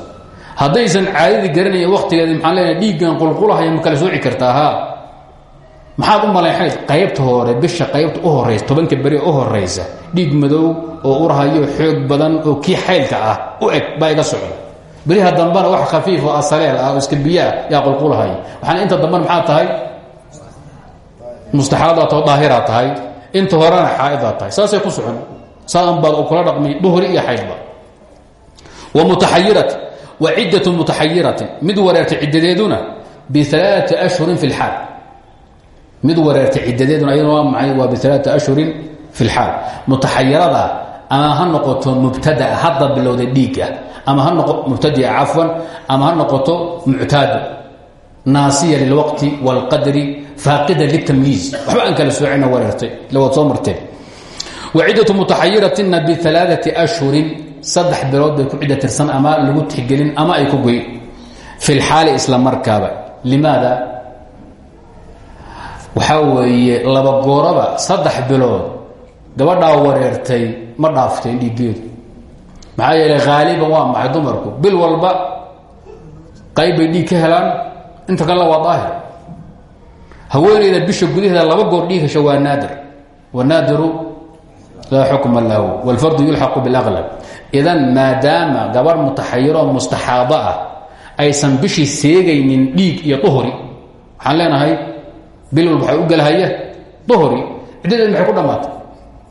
Haddaysan caadadii garanaya waktigeedi maxaan leenahay dhiiggan qulqulahaya ma kala sooci kartaa haa maxaad u malaynxayd qaybta hore bisha qaybta u horaysa tobanka beri u horaysa dhiig madow oo urhayo xoog badan oo kii xaydka ah u eg baa iga socda beriha dambena wax khafiif oo asaleel ah iska biyaa yaa qulqulahaya waxaana inta dambena maxaa tahay? Mustaxaadaat oo daahiraa tahay. Inta horena xaaidaa tahay. Saasay ku socon. Saan baad kula dhaqmi duhri iyo xaydba wa mutaxayirat wa ciddatu mutaxayiratin. Mid wareertay ciddadeeduna bialaaati ashhurin fi lxaal mid wareertay ciddadeeduna ayaduna waa maxay? Waa bialaati ashhurin fi lxaal mutaxayirada ama ha noqoto mubtadaa hadda bilowda dhiiga ama ha noqo mubtadia cafwan ama ha noqoto muctaado naasiya lilwaqti wاlqadri faaqida litamyiiz waxba aan kala soocina wareertay ila waad soo marteen wa ciddatu mutaxayiratina bialaaati ashhurin saddex bilood bay ku cidda tirsan ama lagu tixgelin ama ay ku goyn. Fi lxaali isla markaaba. Limaada waxaa weeye laba gooraba saddex bilood gabadhaa wareertay ma dhaafteen dhiiggeedu maxaa yeelay haaliban waa maxay dumarku? Bil walba qayb bay dhiig ka helaan inta kalena waa daahir. Bisha gudaheeda laba goor dhiig hesha waa naadir. Wanaadiru laa xukma lahu wاlfardu yulxaqu biاlaqlab idan maadaama gabarh mutaxayiroo mustaxaado ah aysan bishii seegaynin dhiig iyo duhri waxaan leenahay bil waxay u gelahaya duhri ciddadeed maxay ku dhammaatay?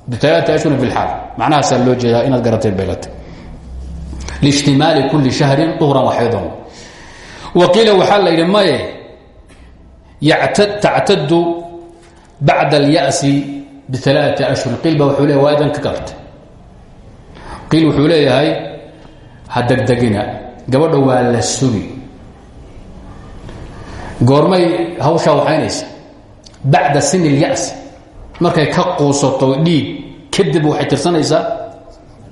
Bialaati ashhurin fi lxaal macnahaasaa loo jeedaa inaad garateen baylata liishtimaali kuli shahrin duhran waxaydan wa qiila waxaa la yidhi maye tactadu bacda alya'si bialaati ashhurin qiil ba wuxuu leeya waa idan ka garta qiil wuxuu leeyahay ha gabadha waa la sugi. Goormay hawshaa waxaynaysa bacda sin اlya'si markay ka quusato dhiig kadib waxay tirsanaysaa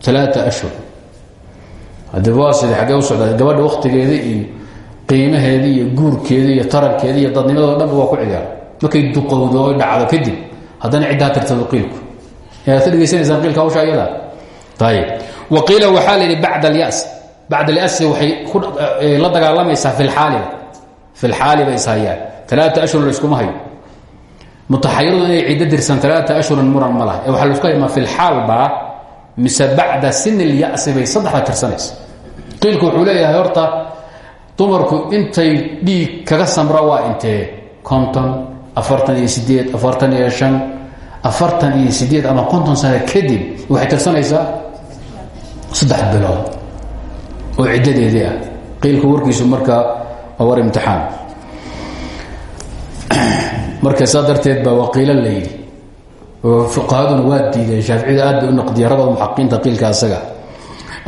alaaثa ashhur. Haddi waa sida socdaa gabadha waktigeeda iyo qiimaheedii iyo guurkeedii iyo tarankeedii iyo dadnimadoo dhanba waa ku ciyaara markay duqowdo dhacdo kadib haddana ciddaa tirtado qiilku. Yaad ka dhegaysanaysaan qiilka hawsha ayada? Ayb wa qiila waxaa la yidhi bacda alyas bacd alyasi waxay la dagaalamaysaa fi lxaaliba fi lxaali bay ishayaan ashhur layskuma hayo mutaxayiradu inay ciddo dirsan alaaa ashhurin muran ma laha waxaa la isku haymaa fi lxaalbaa mise bacda sin اlyasi bay saddexda tirsanaysa qiilku wuxuu horta dumarku intay dhiig kaga samra waa intee konton afartan iyo sideed afartan iyo shan afartan iyo sideed ama konton sano kadib waxay tirsanaysaa saddex bilood oo ciddadeedii ah warkiisu markaa waa war imtixaan marka saa darteed baa waqiilo la yidhi. Fuqahaduna waa diideen shaaficiyadu aad bay u naqdiyeen ragooda muxaqiinta qiilka asaga.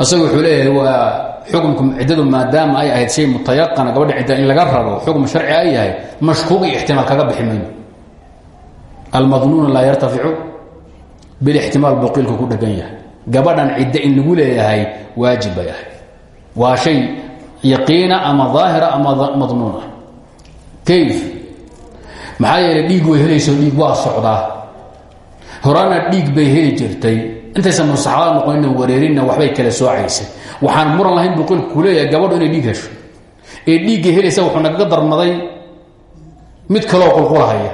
Asaga wuxuu leeyahay waa xukumku ciddadu maadaama ay ahayd shay mutayaqana gabadha cidda in laga rabo xukum sharci ay yahay mashkuuq iyo ixtimaal kaga bixi mayno. Almadnuuna laa yartaficu bilixtimaal buu qiilku ku dhegan yahay. Gabadhan ciddo in lagu leeyahay waajib bay ahay waa shay yaqiina ama daahira ama madnuuna. Kayf maxaa yeelay dhiig way helayso dhiig waa socdaa. Horana dhiig bay heli jirtay. Intaysan musaxaada noqonina wareerinna waxbay kala soocaysay waxaan muran lahayn buu qolku leeyahay gabadhu inay dhiig hesho. Ee dhiigga helaysa wuxuu nagaga darmaday mid kaloo qulqulahaya.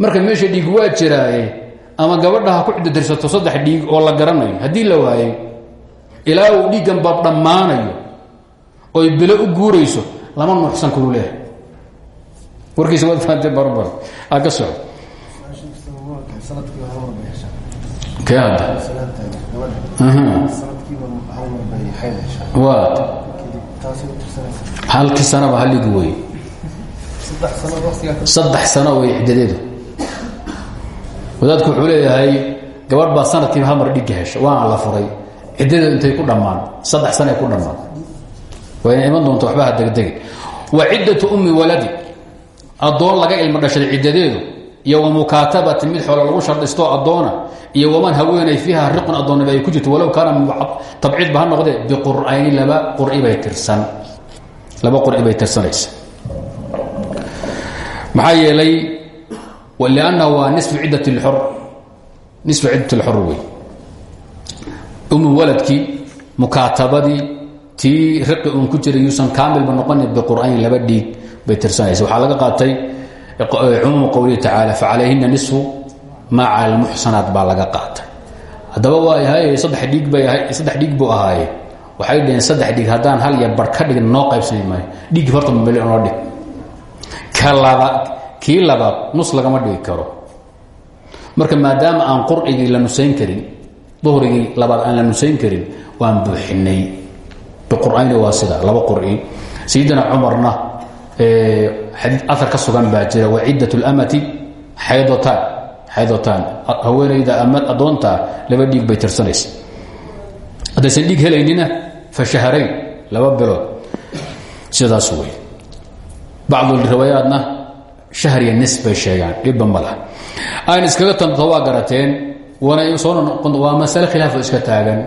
Marka meesha dhiig waa jiraaye ama gabadha ha ku cidodirsato saddex dhiig oo la garanayo haddii la waayey ilaa uu dhiiggan bab dhammaanayo oy bilo u guurayso lama nuuxsan kulu warkiisa waad fahamtee barbar aa ka soco waad. Halkii sanaba haligi wey saddex sano wey ciddadeedu wadaadku wuxuu leeyahay gabadh baa sanadkiiba hal mar dhigga hesha waana la furay. Ciddadeedu intay ku dhammaan saddex sanay ku dhammaan. Waa ina iman doonta waxba ha degdegin. Wa ciddatu ummi waladi addoon laga ilmo dhashay ciddadeedu iyo wa mukaatabatin mid xoolo lagu shardhistoo addoona iyo waman haweenay fiiha riqun addoonnimo ay ku jirto walow kaana tabciidba ha noqdee biqur'ayni laba qur'ibay tirsan. Laba qur'i bay tirsanaysa. Maxaa yeelay liannahu waa nisfu ciddat lxor nisfu ciddat lxor wey. Umu waladkii mukaatabadii tii riqi ku jiray yuusan kaamilba noqonin biqur'ayn laba dhiig bay tirsanaysa waxaa laga qaatay cumuumu qowlihi tacaala facalayhina nisfu maa cala lmuxsanaat baa laga qaatay. Haddaba waa ahay saddex dhiig bay ahay saddex dhiig buu ahaaye waxay dhaheen saddex dhiig haddaan hal iyo bar ka dhigin noo qaybsani maayo dhiiggii horta mali noo dhig. Ka laba kii labaad nus lagama dhigi karo. Marka maadaama aan qurcigii la nusayn karin duhrigii labaad aan la nusayn karin waan buuxinay. Biqur'ayni waa sida laba qur'i. Sayidina cumarna aar ka sugan baa jira wa ciddat اlamati xaydotaan xaydotaan. Haweenayda amad addoontaa laba dhiig bay tirsanaysa. Haddaysan dhiig helaynina fa shahrayn laba bilood. Sidaas wey bacdu riwaayaatna shahriya nis bay sheegaan dhibba ma lah aan iskaga tanto waa garateen wana soo noqon waa masale khilaafo iska taagan.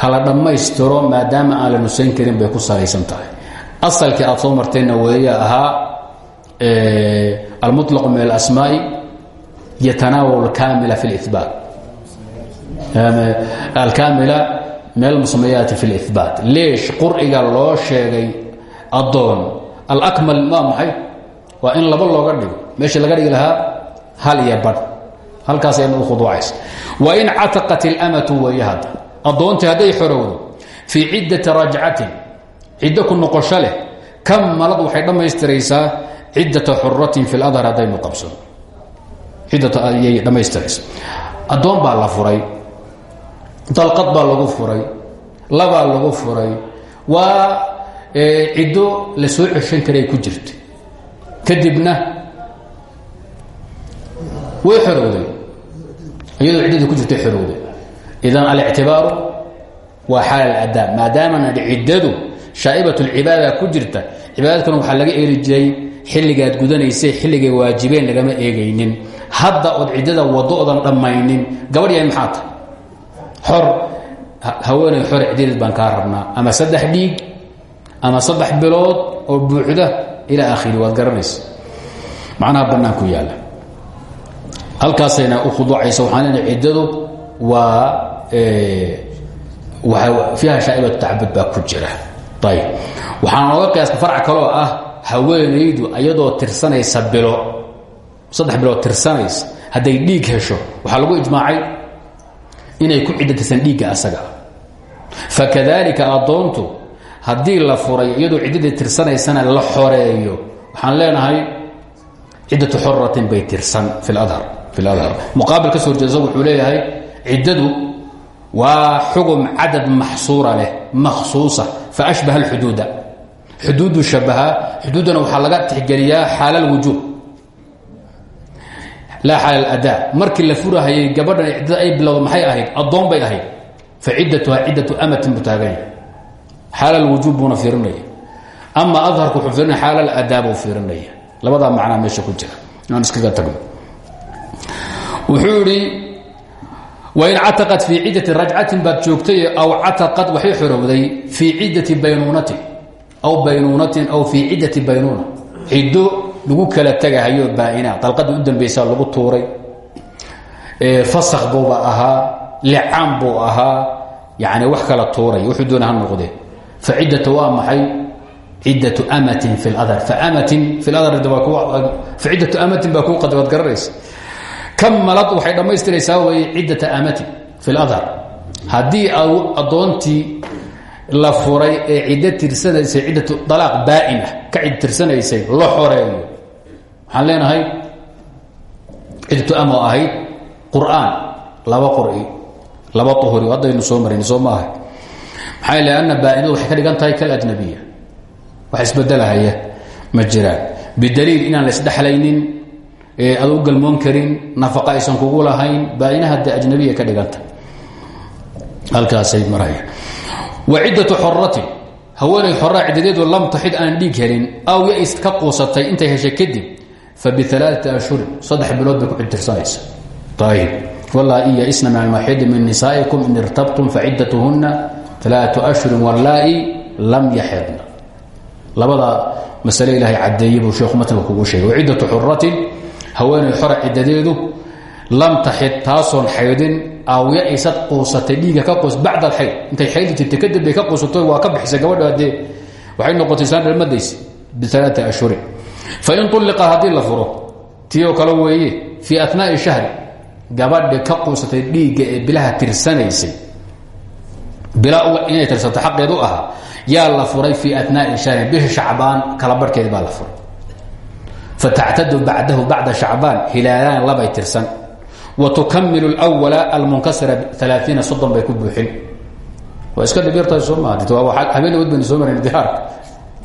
Hala dhammaystiro maadaama aan la nusayn karin bay ku salaysan tahay asalkii aad soo martayna weeya ahaa almuطlaqu min alasmaa'i yatanaawalu alkaamila fi اlإثbaat alkaamila min almusamayaati fi اlإثbaat leesh qurciga loo sheegay addoon alakmal maa maxay waa in laba looga dhigo meeshii laga dhigi lahaa hal iyo badh halkaas ayna u khuduucaysa wain cataqat اlamatu weeye hadda addoontii hadday xorowdo fii ciddati rajcatin ciddo ku noqosho leh. Kamalad waxay dhammaystiraysaa ciddata xuratin fi ladhar haddaynu qabsano ciddataayay dhammaystiraysa addoon baa la furay. Dalqad baa lagu furay. Labaa lagu furay. Waa ciddo la soo ceshan karay ku jirta. Kadibna way xorowday. Iyadoo ciddadii ku jirtay xorowday. Idan alictibaaru waa xaal adaa maadaamana ciddadu shaa'ibat lcibaada ku jirta. Cibaadadkuna waxaa laga eeli jiray xilligaad gudanaysay xilligay waajibeen lagama eegaynin. Hadda ood ciddada waddo odan dhammaynin gabadh yahay maxaa tahay xor haweenay xore ciddadeed baan kaa rabnaa. Ama saddex dhiig ama saddex bilood oo buuxda ilaa akhiri waad garanaysa. Macnaha bannaan ku yaalla. Halkaasayna u khuduucaysa waxaan leenahay ciddadu waa fiiha shaa'ibat tacbud baa ku jira waxaan nooga qiyaaska farc kaloo ah haweenaydu ayadoo tirsanaysa bilo. Saddex bilood tirsanaysa. Hadday dhiig hesho waxaa lagu ijmaacay inay ku ciddo tirsan dhiigga asaga. Fakadalika addoontu haddii la furay iyadoo ciddadii tirsanaysana la xoreeyo waxaan leenahay ciddatu xoratin bay tirsan fi ladhar fi ladhar muqaabil ka soo leeyahay ciddadu waa xugum cadad maxsuura leh makhsuusa faashbaha alxuduuda xuduudu shabaha xuduuddana waxaa laga tixgeliyaa xaala alwujuub laa xaala aladaa markii la furahayay gabadhan ciddada ay bilowdo maxay ahayd addoon bay ahayd fa ciddatuha ciddatu amatin buu taaganya xaala alwujuub buuna fiirinaya ama adharku wuxuu fiirinaya xaala aladaa buu fiirinaya labadaa macnaa meesha ku jira aan iskaga tagno wuxuu idhi wain cataqad fii ciddati rajcatin baad joogtay aw cataqad waxay xorowday fii ciddati baynuunatin aw baynuunatin aw fii ciddati baynuuna ciddo lagu kala tagahayo baaina dalqadii u dambaysaa lagu tuuray fasak buuba ahaa licaan buu ahaa yani wax kala tuuray wuxuu doona ha noqdee fa ciddatu waa maxay ciddatu amatin fi ladar faamatin fi ladar ciddatu amatin baa kuu qadabaad garanaysa kamalad waxay dhammaystiraysaa weye ciddata amatin fi ladar haddii addoontii la furay ee ciddo tirsanaysay ciddatu dalaaq baa'inah ka cid tirsanaysay la xoreeyo. Waxaan leenahay ciddatu ama ahayd qur'aan laba qur'i laba uhuri haddaynu soo marin soo ma ahay maxaa l anna baainadu waxay ka dhigan tahay kal ajnabiya. Wax isbedelahaya ma jiraan. Bidaliil inaan la isdhexlaynin aad u galmoon karin nafaqa aysan kugu lahayn baainaha de ajnabiya ka dhiganta. Halkaasay maraya. Wa ciddatu xoratin haweenay xoraa ciddadeedu lam taxid aan dhiig helin aw ya-is ka quusatay intay heshay kadib fa bialaaati ashhurin saddex bilood bay ku cidtirsanaysa ayib walaa iya isna min almaxiidi min nisaa'ikum in irtabtum faciddatuhunna alaau ashhurin wallaa'i lam yaxidna labada masale ilaahay caddeeyey buu sheekhu matnka kugu sheegay. Waciddatu xuratin haweenay xora ciddadeedu lam taxid taasoon xaydin aawya aysad quusatay dhiiga ka quus bacda alxayd intay xaydi jirtay kadib ka quusato waa ka bixisay gabadha dee waxay noqotay islaan dhalmadaysi bialaai ashhurin fain ulliqa haddii la furo tii oo kale weeye fii atnaa'i shahri gabadhi ka quusatay dhiigga bilaha tirsanaysay. Bila inay tirsato xaqeed u ahaa la furay fii atnaa'i shahri bisha shacbaan kala barhkeed baa la furay fatactadu bacdahu bacda shacbaan hilaalaan labay tirsan wa tukamilu lwala almunkasira alaaiina soddon bay ku buuxin waa iska dhibirtahay soo maa habeen wad baynu soo marayn dihaarka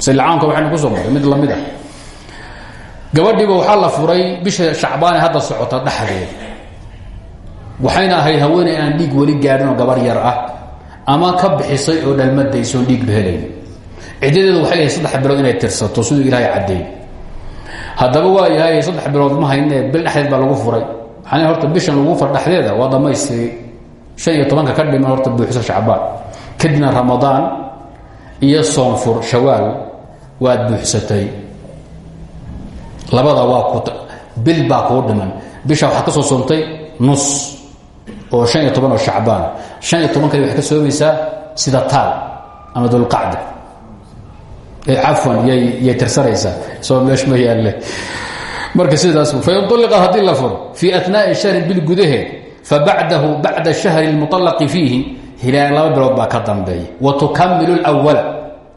silcaanka waxaynu ku soo maray mid la mid ah gabadhiiba waxaa la furay bisha shacbaane hadda socota dhexdeed waxayna ahayd haweeney aan dhiig weli gaadhin oo gabar yar ah ama ka bixisay oo ilaahay caddeey haddaba waa yahay saddex bilood ma hayne bil dhexdeed baa lagu furay. Maxaa horta bishan lagu fur dhexdeeda waa dhammaystiri shan iyo tobanka ka dhiman horta buuxiso shacbaan kadibna ramadaan iyo soonfur shawaal waad buuxsatay labada waa ku bil baa kuu dhiman. Bisha waxaad ka soo soontay nus oo shan iyo toban oo shacbaan shan iyo toban kale waxay ka soomaysaa sida taal ama dulqacda cafwan yay yay tirsanaysaa soo meesh ma yaalle marka sidaas fain ulliqa haddii la furo fii atnaa'i shahri bil gudaheed fabacdahu bacda shahri اlmuطalaqi fiihi hilaal laba bilood baa ka dambeeya wa tukamilu اlwala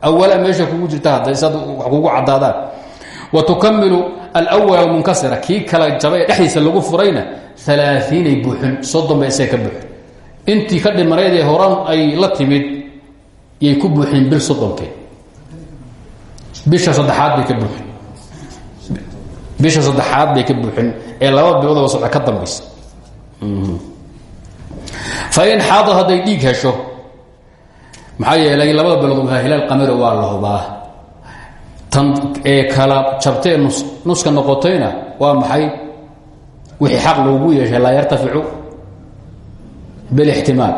awala meesha kugu jirta hadday sad wax kugu caddaadaan wa tukamilu alwal almunkasira kii kala jabay dhexdiisa lagu furayna alaaiinay buuxin soddon bay isaga ka buuxin intii ka dhimanayd ee horan ay la timid yay ku buuxin bil soddonkeed bisha saddexaad bay ka buuxin. Bisha saddexaad bay ka buuxin ee laba biloodoo socda ka dambaysa. Fain xaadad hadday hesho maxaa yeelay labada bilood hilaal qamari waa la hubaa tan ee kala jabtee nus nuska noqotayna waa maxay? Wixii xaq loogu yeeshay laa yartaficu bilixtimaal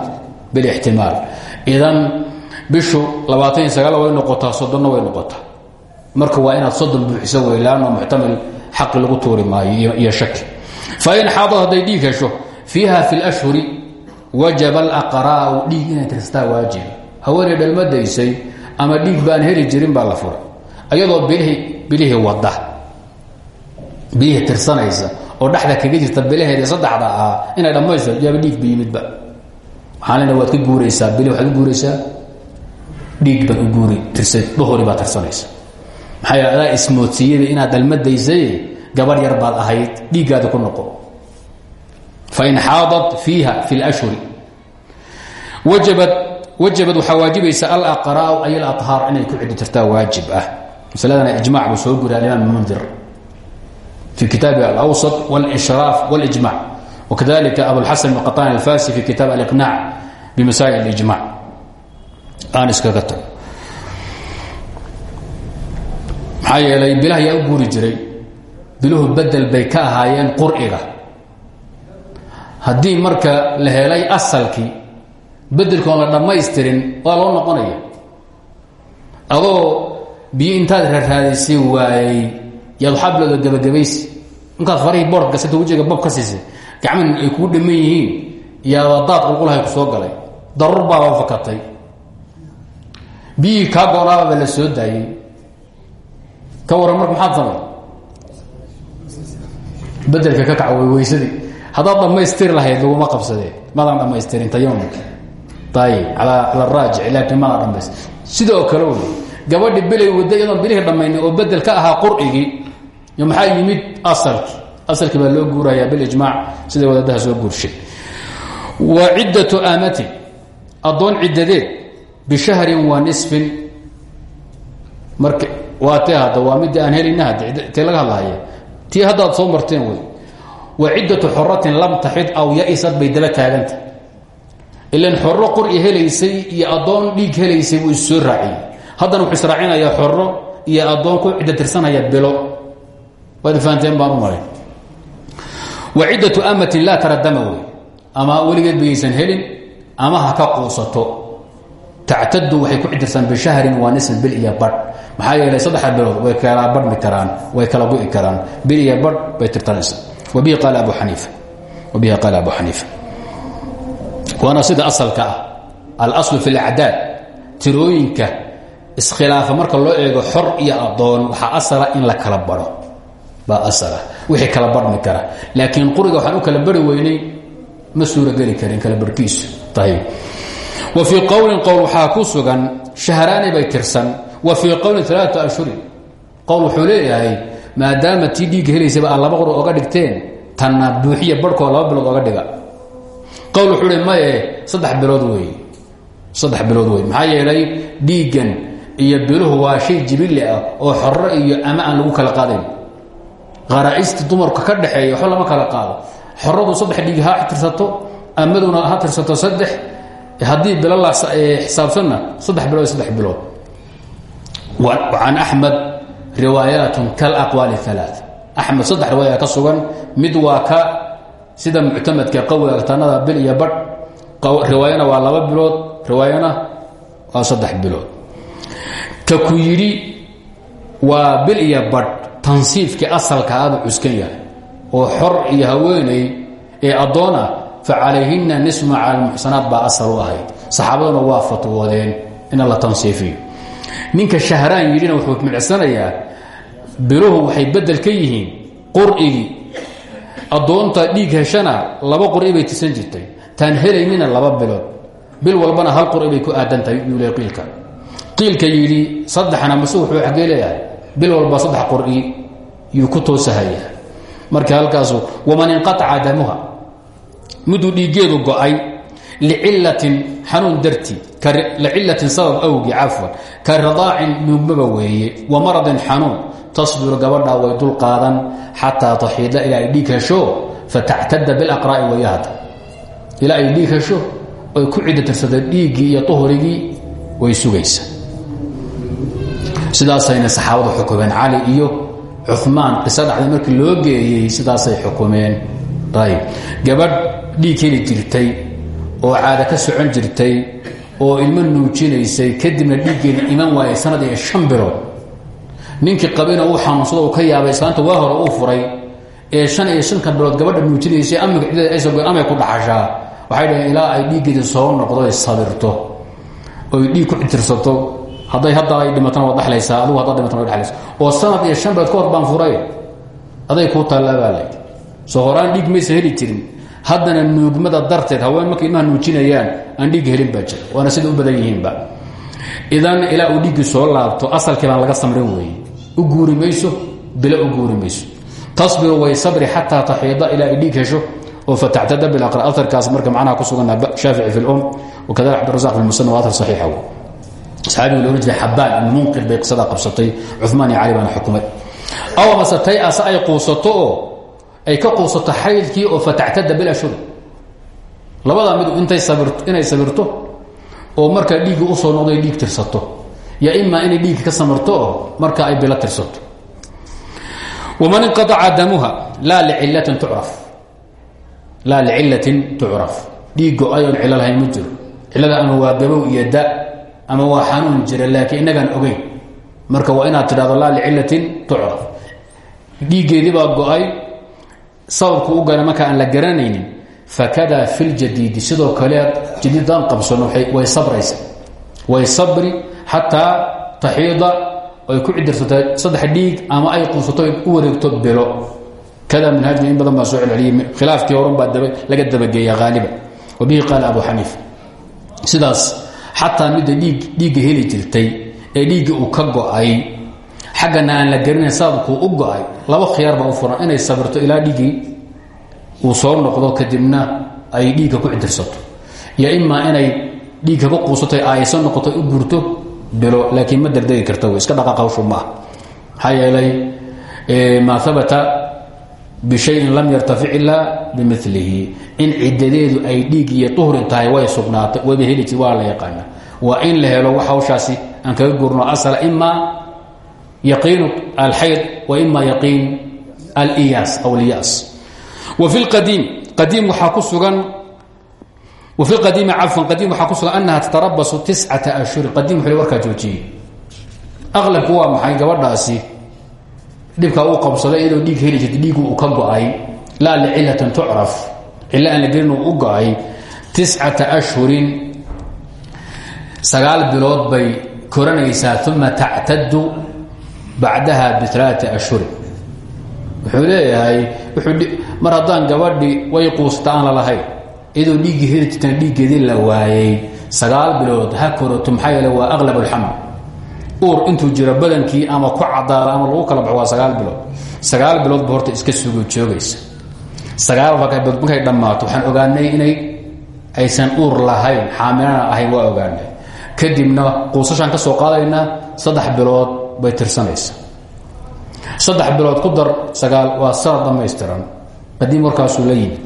bilixtimaal idan bishu labaatan iyo sagaal way noqotaa soddonna way noqotaa marka waa inaad soddon buuxiso wey laanno muxtamil xaqi lagu tuuri maayo iyo shaki. Fain xaadad hadday dhiig hesho fiiha fi lashhuri wajaba alaqraa'u dhiig inay tirsataa waajib. Haweenay dhalmadaysay ama dhiig baan heli jirin baa la furay. Ayadoo bilihii wada bilihii tirsanaysa oo dhexda kaga jirta bilaheeda saddexda ahaa inay dhammaysto yaaba dhiig ba yimidba waxaa lena waad ka guuraysaa bili waxaad ka guuraysaa? Dhiig baad u guuri tirsa dhuhuri baad tirsanaysa maxaa yeele adaa ismoodsiiyada inaad dhalmadaysay gabar yar baad ahayd dhiiggaada ku noqo fain xaadat fiiha fi lashhuri wajabat wajabad waxaa waajibaysa alaqraau ay alahaar inay ku cidhi jirtaa waajib ah masaladana ijmac buu soo guriya alimaam mundir في kitaabi alأwsط واlإشhراaf واlإجmاع وkadalika abوlxasan بn qaطan alfasi fi kitaab alإqناع bmasaئل الإجmاع aan iskaga tag Maxaa yeelay bilah yaa u guuri jiray. Biluhu bedel bay ka ahaayeen qur'iga. Haddii marka la helay asalkii bedelkoon la dhammaystirin waa loo noqonaya. Adoo biyo intaad raraadaysay waayey yaad xablooda gabagabaysi markaad farihii boorka gasata wajiga bab ka siisay. Gacman ay kuu dhamman yihiin yaaba daad qulqulahay ku soo galay. Daruur baaba fakatay. Biyihii kaa goonaababa la soo daayey ka waran marka maxaad samay bedelka ka kac weysadii. Haddaad dhammaystiri lahayd laguma qabsadee. Madaan dhammaystirin tayamumka ayib ala raajic laakiin madaa dhamays sidoo kale wey gabadhi bilay wada iyadoon bilihii dhammaynin oo bedel ka ahaa qurcigii iyo maxaa yimid asalkii asalkii baa loo guurayaa bilijmaac siday wadaadaha soo guurshay wa ciddatu aamatin addoon ciddadeed bishahrin wa nisfin. Marka waa tee hadda waa midii aan helayna hadda tee laga hadlahaya tii haddaad soo marteen wey. Wa ciddatu xoratin lam taxid aw ya-isad taaganta. Ilan xoro qur'i helaysay iyo addoon dhiig helaysay buu is soo raaciyey. Haddana wuxuu israacinayaa xoro iyo addoon ku cidda tirsanaya bilo. Waad fahanteen baan u wa ciddatu amatin laa tara ama weligeed bayaysan helin ama ha ka quusato. Tactadu waxay ku cidirsan bishahrin waa nisn bil iyo maxaa yeelay saddexda bilood way kala badhmi karaan way kala gu'i karaan. Bil iyo badh bay tirtanaysa wabihi qaala abu xaniifa wabihi qaala abu xaniifa waana sida asalka ah. Alaslu fi اlacdaad tirooyinka iskhilaafa marka loo eego xor iyo adoon waxaa asala in la kala baro. Baa asala wixii kala barhmi kara. Laakiin quriga waxaan u kala bari weynay ma suurogeli karin kala barhkiisu ayb wa fii qowlin qowl waxaa ku shahraani bay tirsan wa fii qowlin alaaata ashhurin qowl wuxuu leeyahay maadaama tii dhiigga helaysaba aad laba qur oga dhigteen tanna buuxiya barhkoo laba bilood oga dhiga. Qowl wuxuu hi maye saddex bilood wey saddex bilood wey maxaa yeelay dhiiggan iyo biluhu waa shay jibilli ah oo xorro iyo ama aan lagu kala qaadayn qaraa'ista dumarka ka dhaxeeya waxba lama kala qaado. Xoradu saddex dhiig ha tirsato amaduna ha tirsato saddex. Haddii bilood can axmed riwaayaatun kalaqwaali alaa axmed saddex riwaaya ka sugan mid waa ka sida muctamadka qawiga agtaanada bil iyo badh riwaayana waa laba bilood riwaayana waa saddex bilood ka ku yidhi waa bil iyo badh tansiifkii asalka aadu cuskan yahay oo xor iyo haweeney ee addoon ah fa calayhina nismu cala almuxsanaat baa asal u ahayd saxaabaduna waa fatwoodeen ina la tansiifiyo ninka shahraan yidhina wuxuu milicsanayaa biluhu waxay bedel ka yihiin qur'igii. Addoonta dhiig heshana laba qur'i bay tisan jirtay. Taan helaynina laba bilood. Bil walbana hal qur'i bay ku aadan tahay yuu le qiilka. Qiilka yidhi saddexna mase wuxuu xaggee bil walba saddex qur'i yuu ku toosahaya marka halkaasu waman inqataca damuha. Miduu dhiiggeedu go'ay licilatin xanuun dartii licilatin sabab awgi cafwan ka ridaacin weeye wa maradin xanuun tasbiru gabadhaa way dul qaadan xataa taxiida ilaa ay dhiig hesho fatactada bilaqraa'i wayahda ilaa ay dhiig hesho oy ku cidda tirsada dhiiggii iyo tuhurigii way sugaysa sidaasayna saxaabadu xukumeen cali iyo cumaan qiso dhacday markii loo geeyey sidaasay xukumeen ayb gabadh dhiig heli oo caada ka socon jirtay oo ilmo nuujinaysay kadibna dhiiggeeda iman waayay sanad iyo shan bilood. Ninkii qabina uu xanuunsado uu ka yaabay islaanta waa hore uu furay ee shan iyo shanka bilood gabadha nuujinaysay amika ciddada aysa amay ku dhaxashaa? Waxay dhaheen ilaa ay dhiiggeeda soo noqdo sabirto oy dhiig ku tirsato hadday hadda ay dhimatana waad dhalaysaa adigu haddaad dhimatana way dhalaysa oo sanad iyo shan bilood ka hor baan furay. Aday kuu tallaabaa lay soo horaan dhiig maysa heli jirin haddana nuugmada darteed haween markay ilmaha nuujinayaan aan dhiigga helin baa jira waana sida u badan yihiinba. Idan ilaa uu dhiiggii soo laabto asalkii baan laga samrin weeye. U guuri mayso bilo u guuri mayso. Tasbiru way sabri xataa taxiida ilaa ay dhiig hesho oo fatactada bilaqra aarkaas marka macnaha ku sugan shaafici fi lum wakadalik cabdirazaq fi musana waa aar saxiixa wey saxaabiga la ohan jiray xabaan ibn munqir bay qisadaa qabsatay cumaan iyo cali baana xukumay. Aw amase tay ase ay quusato oo ay ka quusato xaydkii oo fatactada bilashuri labadaa mid intay sabirto inay sabirto oo markaa dhiiggii u soo noqday dhiig tirsato ya imaa inay dhiiggi ka samarto oo ay bilo tirsato. Waman inqaaca damuha laa licilatin tucraf. Laa licilatin tucraf. Dhiig go'ayoon cilo lahayn ma ama waa iyo da ama waa xanuun jira laakiin innagaan ogeyn. Marka waa inaad tidhahdo laa licilatin tucraf. Dhiiggeedii baa go'ay sababku u gana marka aan la garanaynin fakada fi ljadiidi sidoo kale jadiiddaan qabsano way sabraysa. Way sabri xataa taxiida ay ku cidirsata saddex dhiig ama ay quusato u wareegto bilo. Kada manhaajka in badan baa soo celceliyey khilaafkii horan baa laga dabageeya haaliba wa bihi qaala abu xaniifa sidaas xataa midda dhiig dhiigga heli jirtay ee dhiigga uu ka go'ay xaggana aan la garinayn sababkuu u go'ay laba khiyaar baa u furan. Inay sabirto ilaa dhiiggii uu soo noqdo kadibna ay dhiigga ku cidirsato iyo imaa inay dhiigga ku quusato aayso noqoto u gurto bilo laakiin ma dardegi karta w iska dhaqaaq hawshu maaha maxaa yeelay maa habata bishayin lam yartafic ilaa bimilihi in cidadeedu ay dhiig iyo uhrin tahay way sugnaatay wayba heli waa la yaqaana waa in la helo wax hawshaasi aan kaga gurno asala imaa yaqiinu alxayd wa ima yaqiin alyaas aw alyaas. Wa fi lqadiim qadiim waxaa ku sugan wa fi qadiimi cafwan qadiim waxaa ku sugan annaha tatarabasu tiscata ashhurin qadiim wuxuu warkaa joojiyey. Aqlabku waa maxay? Gabadhaasi dhibkaa uu qabsaday iyadoo dhiig heli jirtay dhiigu uu ka go'ay. Laa licilatan tucraf cilo aan la gelin uu u go'ay. Tiscata ashhurin sagaal bilood bay koranaysaa uma tactadu bacdaha bialaati ashhurin wuxuu leeyahay mar haddaan gabadhi way quusta aan lalahayn iyadoo dhiiggii heli la waayey sagaal bilood ha korato maxaa yeele waa aqlab alxaml uur intuu jiro badankii ama ku cadaara ama lagu kala baxo waa sagaal bilood. Sagaal biloodba horta iska sugo joogaysa. Sagaal bilood markay dhammaato waxaan ogaanay inay aysan uur lahayn xaamilana ahayn waa ogaanay. Kadibna quusashaan ka soo qaadaynaa saddex bilood bay tirsanaysa. Saddex bilood ku dar sagaal waa sanad dhammaystiran. Qadiim warkaasuu la yimi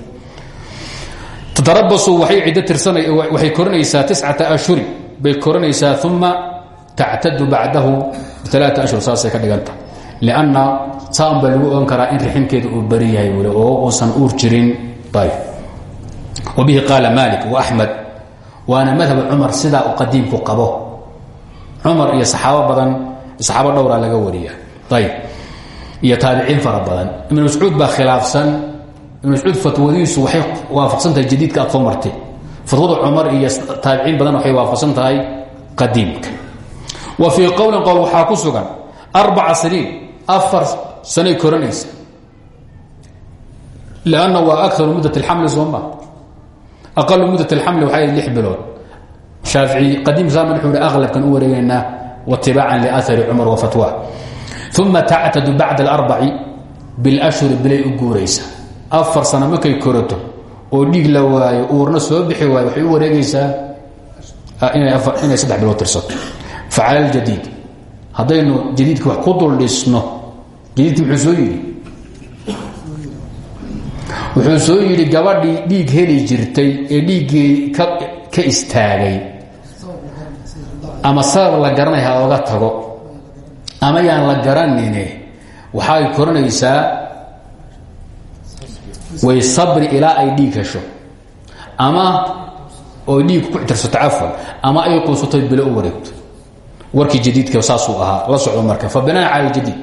tatarabasu waxay ciddo tirsana waxay koranaysaa tiscata ashhuri bay koranaysaa uma tactadu bacdahu bialaaa ashhur saasay ka dhiganta. Lianna saan baa lagu ogan karaa in riximkeeda uu beri yahay weli oo uusan uur jirin. Ayb wa bihi qaala malik wa axmed waana madhab cumar sidaa uu qadiimku qabo. Cumar iyo saxaabo badan saxaabo dhowraa laga wariya ayb iyo taabiciin fara badan. Ibn mascuud baa khilaafsan. Ibn mascuud fatwadiisu waxay waafaqsan tahay jadiidka aad soo martay. Fatwada cumar iyo taabiciin badan waxay waafaqsan tahay qadiimka. Wa fii qowlin qowl waxaa ku sugan arbaca saniin afar sanay koranaysa. Lanna waa akaru muddat اlxamli sooma aqalu muddat اlxamli waxay lix bilood. Shaafici qadiim zaman wuxuu hi aqlabkan u wareegaynaa watibaacan liahari cumar wa fatwa uma tactadu bacda اlarbaci bilashhuri bilay u guuraysa afar sano markay korato oo dhiig la waayo uurna soo bixi waayo waxay u wareegaysaa inay saddex bilood tirsato facala ljadiid haddaynu jadiidka wax ku dul dhisno jadiidki muxuu soo yidhi wuxuu soo yidhi gabadhii dhiig heli jirtay ee dhiiggii ka istaagay ama sabab la garanay ha oga tago. Ama yaan la garanine waxay koranaysaa way sabri ilaa ay dhiig ama oo dhiig ku tirsato cafwan ama ay quusato bilo u wareegto. Warkii jadiidka saasuu ahaa la socdo marka. Fa binaan cala ljadiid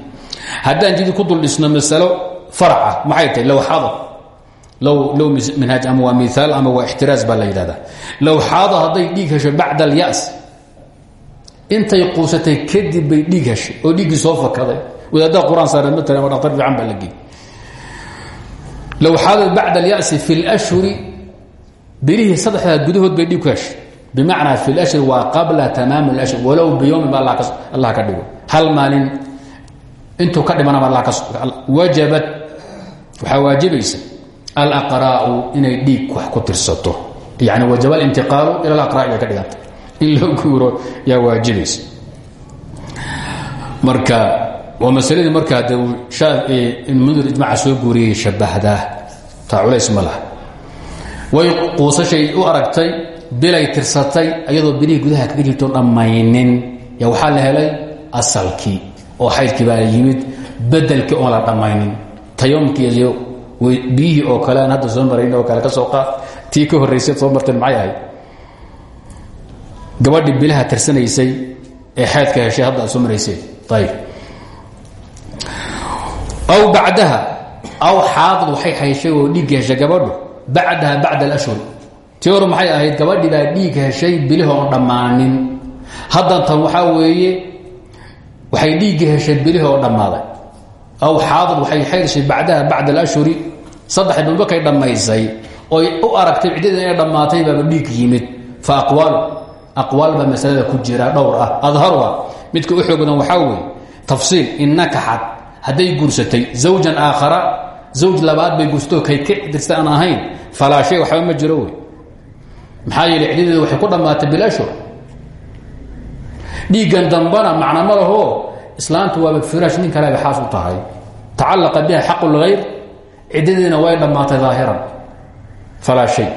haddaan jadiid ku dul dhisno masalo faraca maxay tahay? Low xado low low minhaaj ama waa ama waa ixtiraas baa la yidhahdaa. Low xaado hadday dhiig hesho bacda intay quusatay kadib bay dhiig heshay oo dhiiggii soo fakaday. Wadaaddaa qur'aan saare matalan waa dhaktar fiican baa la gey low xaadad bacda alyasi fi lashhuri bilihii saddexdaa gudahood bay dhiig ku heshay. Bimacnaa fi lashhur waa qabla tamaam اlashhur walow biyowmin ba allah ka dhigo. Hal maalin intuu ka dhimanaba alla wajabat waxaa waajibaysa alaqraa'u inay dhiig wax ku tirsato. Yani wajaba alintiqaalu ila alaqraa' bay ka dhiganta in loo guuro yaa marka waa masaladii markaa de mundir ijmaca soo guuriyey shabahdaa taa culays ma laha. Way quusashay u aragtay bilay tirsatay ayadoo bilihii gudaha kaga jirto dhammaynin. Ya waxaa la helay asalkii oo xaydkii baa yimid bedelkii oon la dhammaynin. Tayomkii iyo biyihii oo kale aan hadda soo marayn oo ka soo qaad tii ka horraysay soo marteen maxay ahayd gabadhii bilaha tirsanaysay ee xeedka heshay hadda aad soo marayseen ayib aw bacdaha aw xaadad waxay hayshay oo dhiigga heshay gabadhu bacdaha bacda alashhur tii maxay ahayd gabadhii baa dhiig heshay bilihi oon dhammaanin. Haddan tan weeye waxay dhiigga heshay bilihi oo dhammaaday. Aw xaadad waxay hayshay bacdaha bacda alashhuri saddex dhul markay dhammaysay. Oy u aragtay ciddada inay dhammaatay baaba dhiig yimid. Fa aqwaal baa masalada ku jira dhowr ah. Adharuha midka u xoog badan waxaa weeye tafsiil in nakaxad hadday guursatay zawjan aakhara zawj labaad bay guursato kay ka dirsa aan ahayn falaa shay waxba ma jiro wey maxaa yeele ciddadeeda waxay ku dhammaatay bilashur dhiiggan dambana macna ma laho islaantu waaba firaash nin kale bay xaas u tahay. Tacallaqa biha xaqu lghayr ciddadeedina way dhammaatay daahiran falaa shay.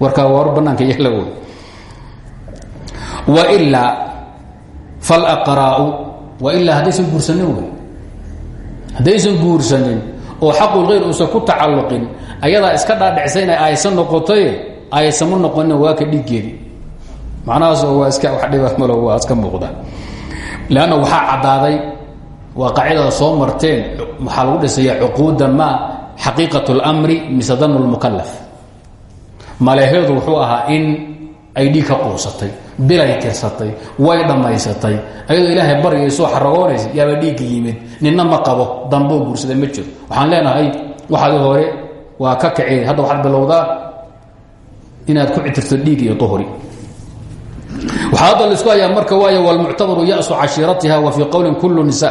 Warkaa war bannaanka yala wey wailaa falaqraa'u wailaa haddaysan guursanin wey haddaysan guursanin oo xaqulkhayr uusan ku tacalluqin ayadaa iska dhaadhicsayna aysan noqotaye aysama noqonin waa ka dhiiggeedi macnahaas waa iska wax dhiba malo waa iska muuqda. Leanna waxaa caddaaday waa qaacidada soo marteen waxaa lagu dhisaya cuquuda ma xaqiiqat اlmri mise danu lmukalaf maleheedu wuxuu ahaa in ay dhiig ka quusatay bilay tirsatay way dhammaysatay. Ayadoo ilaahay baryay soo xaragoonaysa yaaba dhiigga yimid. Ninna ma qabo damboo guursaday ma jiro. Waxaan leenahay waxaadi hore waa ka kaceen hadda waxaad bilowdaa inaad ku citirto dhiig iyo uhri waxaa hadda la isku hayaa marka waay wlmuctabaru yasu cashiiratiha wa fii qowlin kullu nisa.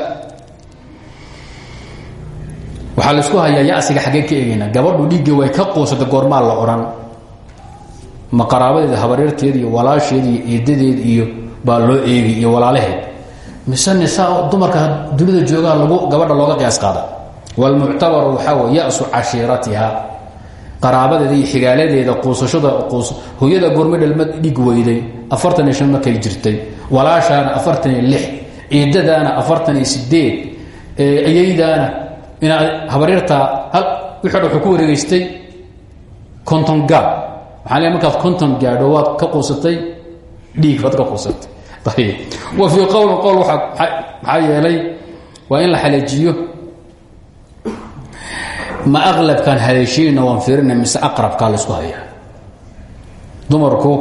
Waxaa la isku hayaa yasiga xaggeen ka eegayna. Gabadhu dhiiggii way ka quusatay goormaa la odhan ma qaraabadeeda habaryarteed iyo walaasheed iyo eedadeed iyo baa loo eegi iyo walaalaheed. Mise nisaa dumarka dunida joogaha lagu gabadha looga qiyaas qaada? Wlmuctabaru waxaa wey yasu cashiiratiha. Qaraabadeeda iyo xigaaladeeda quusashada hooyada goorma dhalma dhig weyday afartan iyo shan markay jirtay. Walaashaana afartan iyo lix ciidadaana afartan iyo sideed ayaydaana hal wixi wuxuu ku wareegeystay konton gaab waxaa le markaad konton gaadho waad ka quusatay dhiig baad ka quusatay. Ayib. Wa fii qowlin qowl waa maxaa yeelay waa in la xaleejiyo ma aqlabkaan haleeshiyeyna waan fiirina mise aqrabkaa la isku hayaa? Dumarku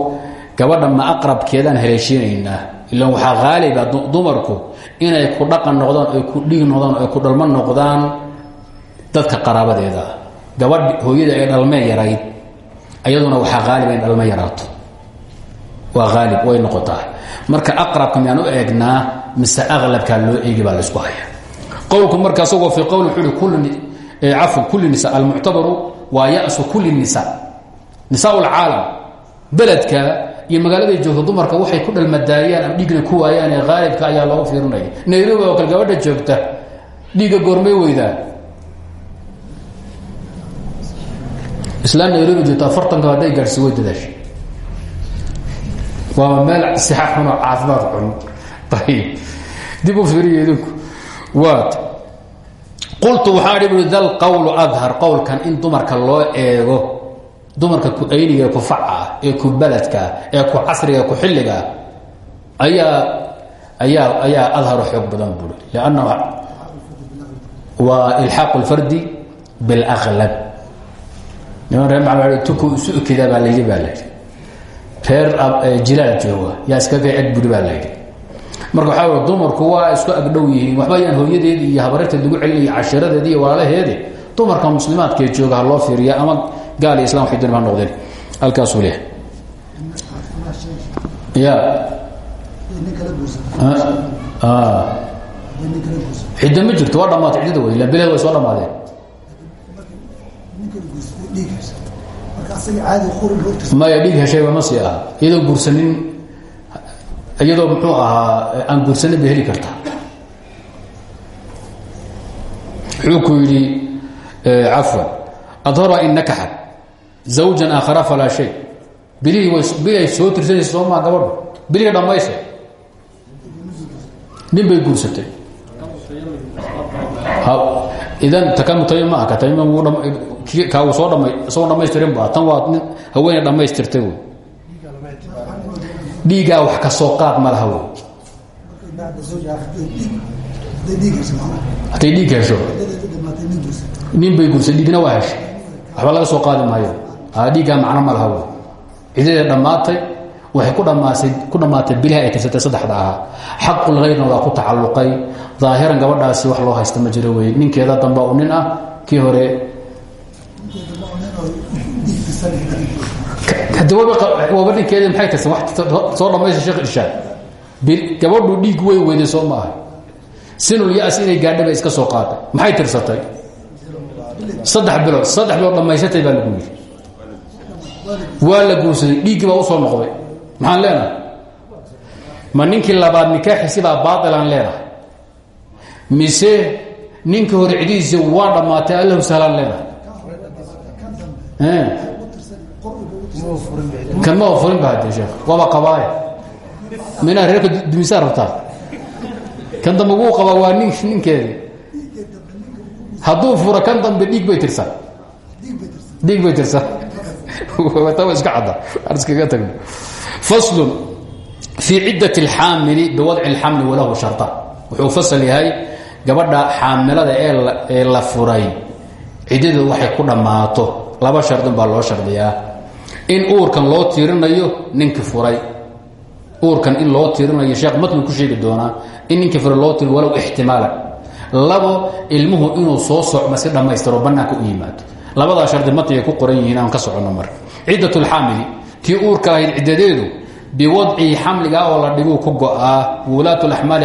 gabadha ma aqrabkeedaan haleeshinaynaa ilan waxaa haaliba dumarku inay ku dhaqan noqdaan oy ku dhig noqdaan oy ku ah gabadh hooyada ee dhalmee yarayd ayaduna waxaa haaliba in dhalmo yaraato. Waa haalib way noqotaa. Marka aqrabka miyaan u eegnaa mise aqlabkaa loo eegi baa la isku hayaa. Qowlku marka asagoo fii qowl wuxuu hi cafwan kulli nisa almuctabaru waa yasu kulli nisa nisaa lcaalam beledka iyo magaaladay joogto dumarka waxay ku dhalmadaayaan ama dhiigna ku waayaan ee ayaa loogu fiirinaya nairobi oo kale joogta dhiigga goormay weydaa islaan nairobi joogto afartanka hadday gaadhsi way dadaashay. Waaba meel sixa xun oo caafimaad xun. Ayib dib qultu waxaa hi bui dal qowlu adhar in dumarka loo eego dumarka ku ayniga ku faca ee ku beledkaa ee ku casriga ku xilligaa ayaa ayaa ayaa adharu xoog badan buri lanna waa ilxaaqu اlfardi biاlaqlab niman reer maa tuku isu ekedaa baa layidhi baa layidhi reer jilaal jooga yaa iskaga eg buri baa layidhi marka waxaa w dumarku waa isku agdhow yihiin waxba ayaan hooyadeedi iyo habareerteed lagu celinaya cashiradeedi iyo walaalaheedi. Dumarka muslimaadkee jooga loo fiiriya ama gaal iyo islam waxay dooni ha noqdeen. Halkaasuu leeyahay. Ya. Cidda ma jirto waa dhamaatay ciddada wey bileed way soo dhamaadeen maya dhiig heshayba ma sii aha iyadoo guursanin iyadoo muxuu ahaa aan guursanin bay heli kartaa. Wuxuu ku yidhi cafwan adhara in nakaxat zawjan aakhara falaa shay. Bilihii bilay soo tirsanaysa soo maa gabadhu bilihii dhammaysa. Nin bay guursatay. Idan takamu tamim ma aha tamim kaa soo dhama isagoo dhamaystirin ba tan waa nin haweeney dhammaystirtay dhiiggaa wax ka soo qaad ma laha wey hadday dhiig hesho nin bay guursa dhiigna waa heshay. Waxba laga soo qaadi maayo. Dhiiggaa macno ma laha wey cidadeeda waxay ku dhammaatay biliha ay tirsatay saddexda ahaa. Xaqulhayrna waa ku tacalluqay. Daahiran gabadhaasi wax loo haysta ma jiro wey ninkeeda damba u nin ah kii hore waba ninkeedi maxay tirsan soo dhamaysa sheekh irshaad gabadhu dhiig way weyday soo ma aha sinul ya-s inay gaadhaba iska soo qaaday maxay tirsatay? Saddex bilood saddex bilood dhammaysatay baa lagu yidhi. Waa la guursaday baa u soo noqday. Maxaan leenahay? Ma ninkii labaad nikaaxiisibaa baailaan leenahay. Mise ninkii hore cidihiisi waa dhammaatay allahu sahlaan leenahay kanma furinba hade sheekh? Waaba qabaaye? Minaa reerka dumisaa rabtaa? Kan dambe wuu qabaa waa nin ninkeedi hadduu furo kan dambe dhiig bay tirsaa dhiig bay tirsaa taba iska cadda aan iskaga tagno. Faslun fii ciddat alxaamili biwadci alxamli walahu sharta. Wuxuu fasal yahay gabadha xaamilada ee ee la furay. Ciddadeedu waxay ku dhammaato. Laba shardin baa loo shardiyaa in uurkan loo tiirinayo ninkii furay. Uurkan in loo tiirinayo sheekh matnu ku sheegi doonaa in ninkii furay loo tiiri walow ixtimaalan. Labo ilmuhu inuu soo socma si dhammaystiro bannaanka u yimaado. Labadaa shardi matnigay ku qoran yihiin aan ka soconno marka ciddat اlxaamili tii uurka lahayd ciddadeedu biwadcihi xamliga oo la dhiguu ku go'aa wulaat اlaxmaali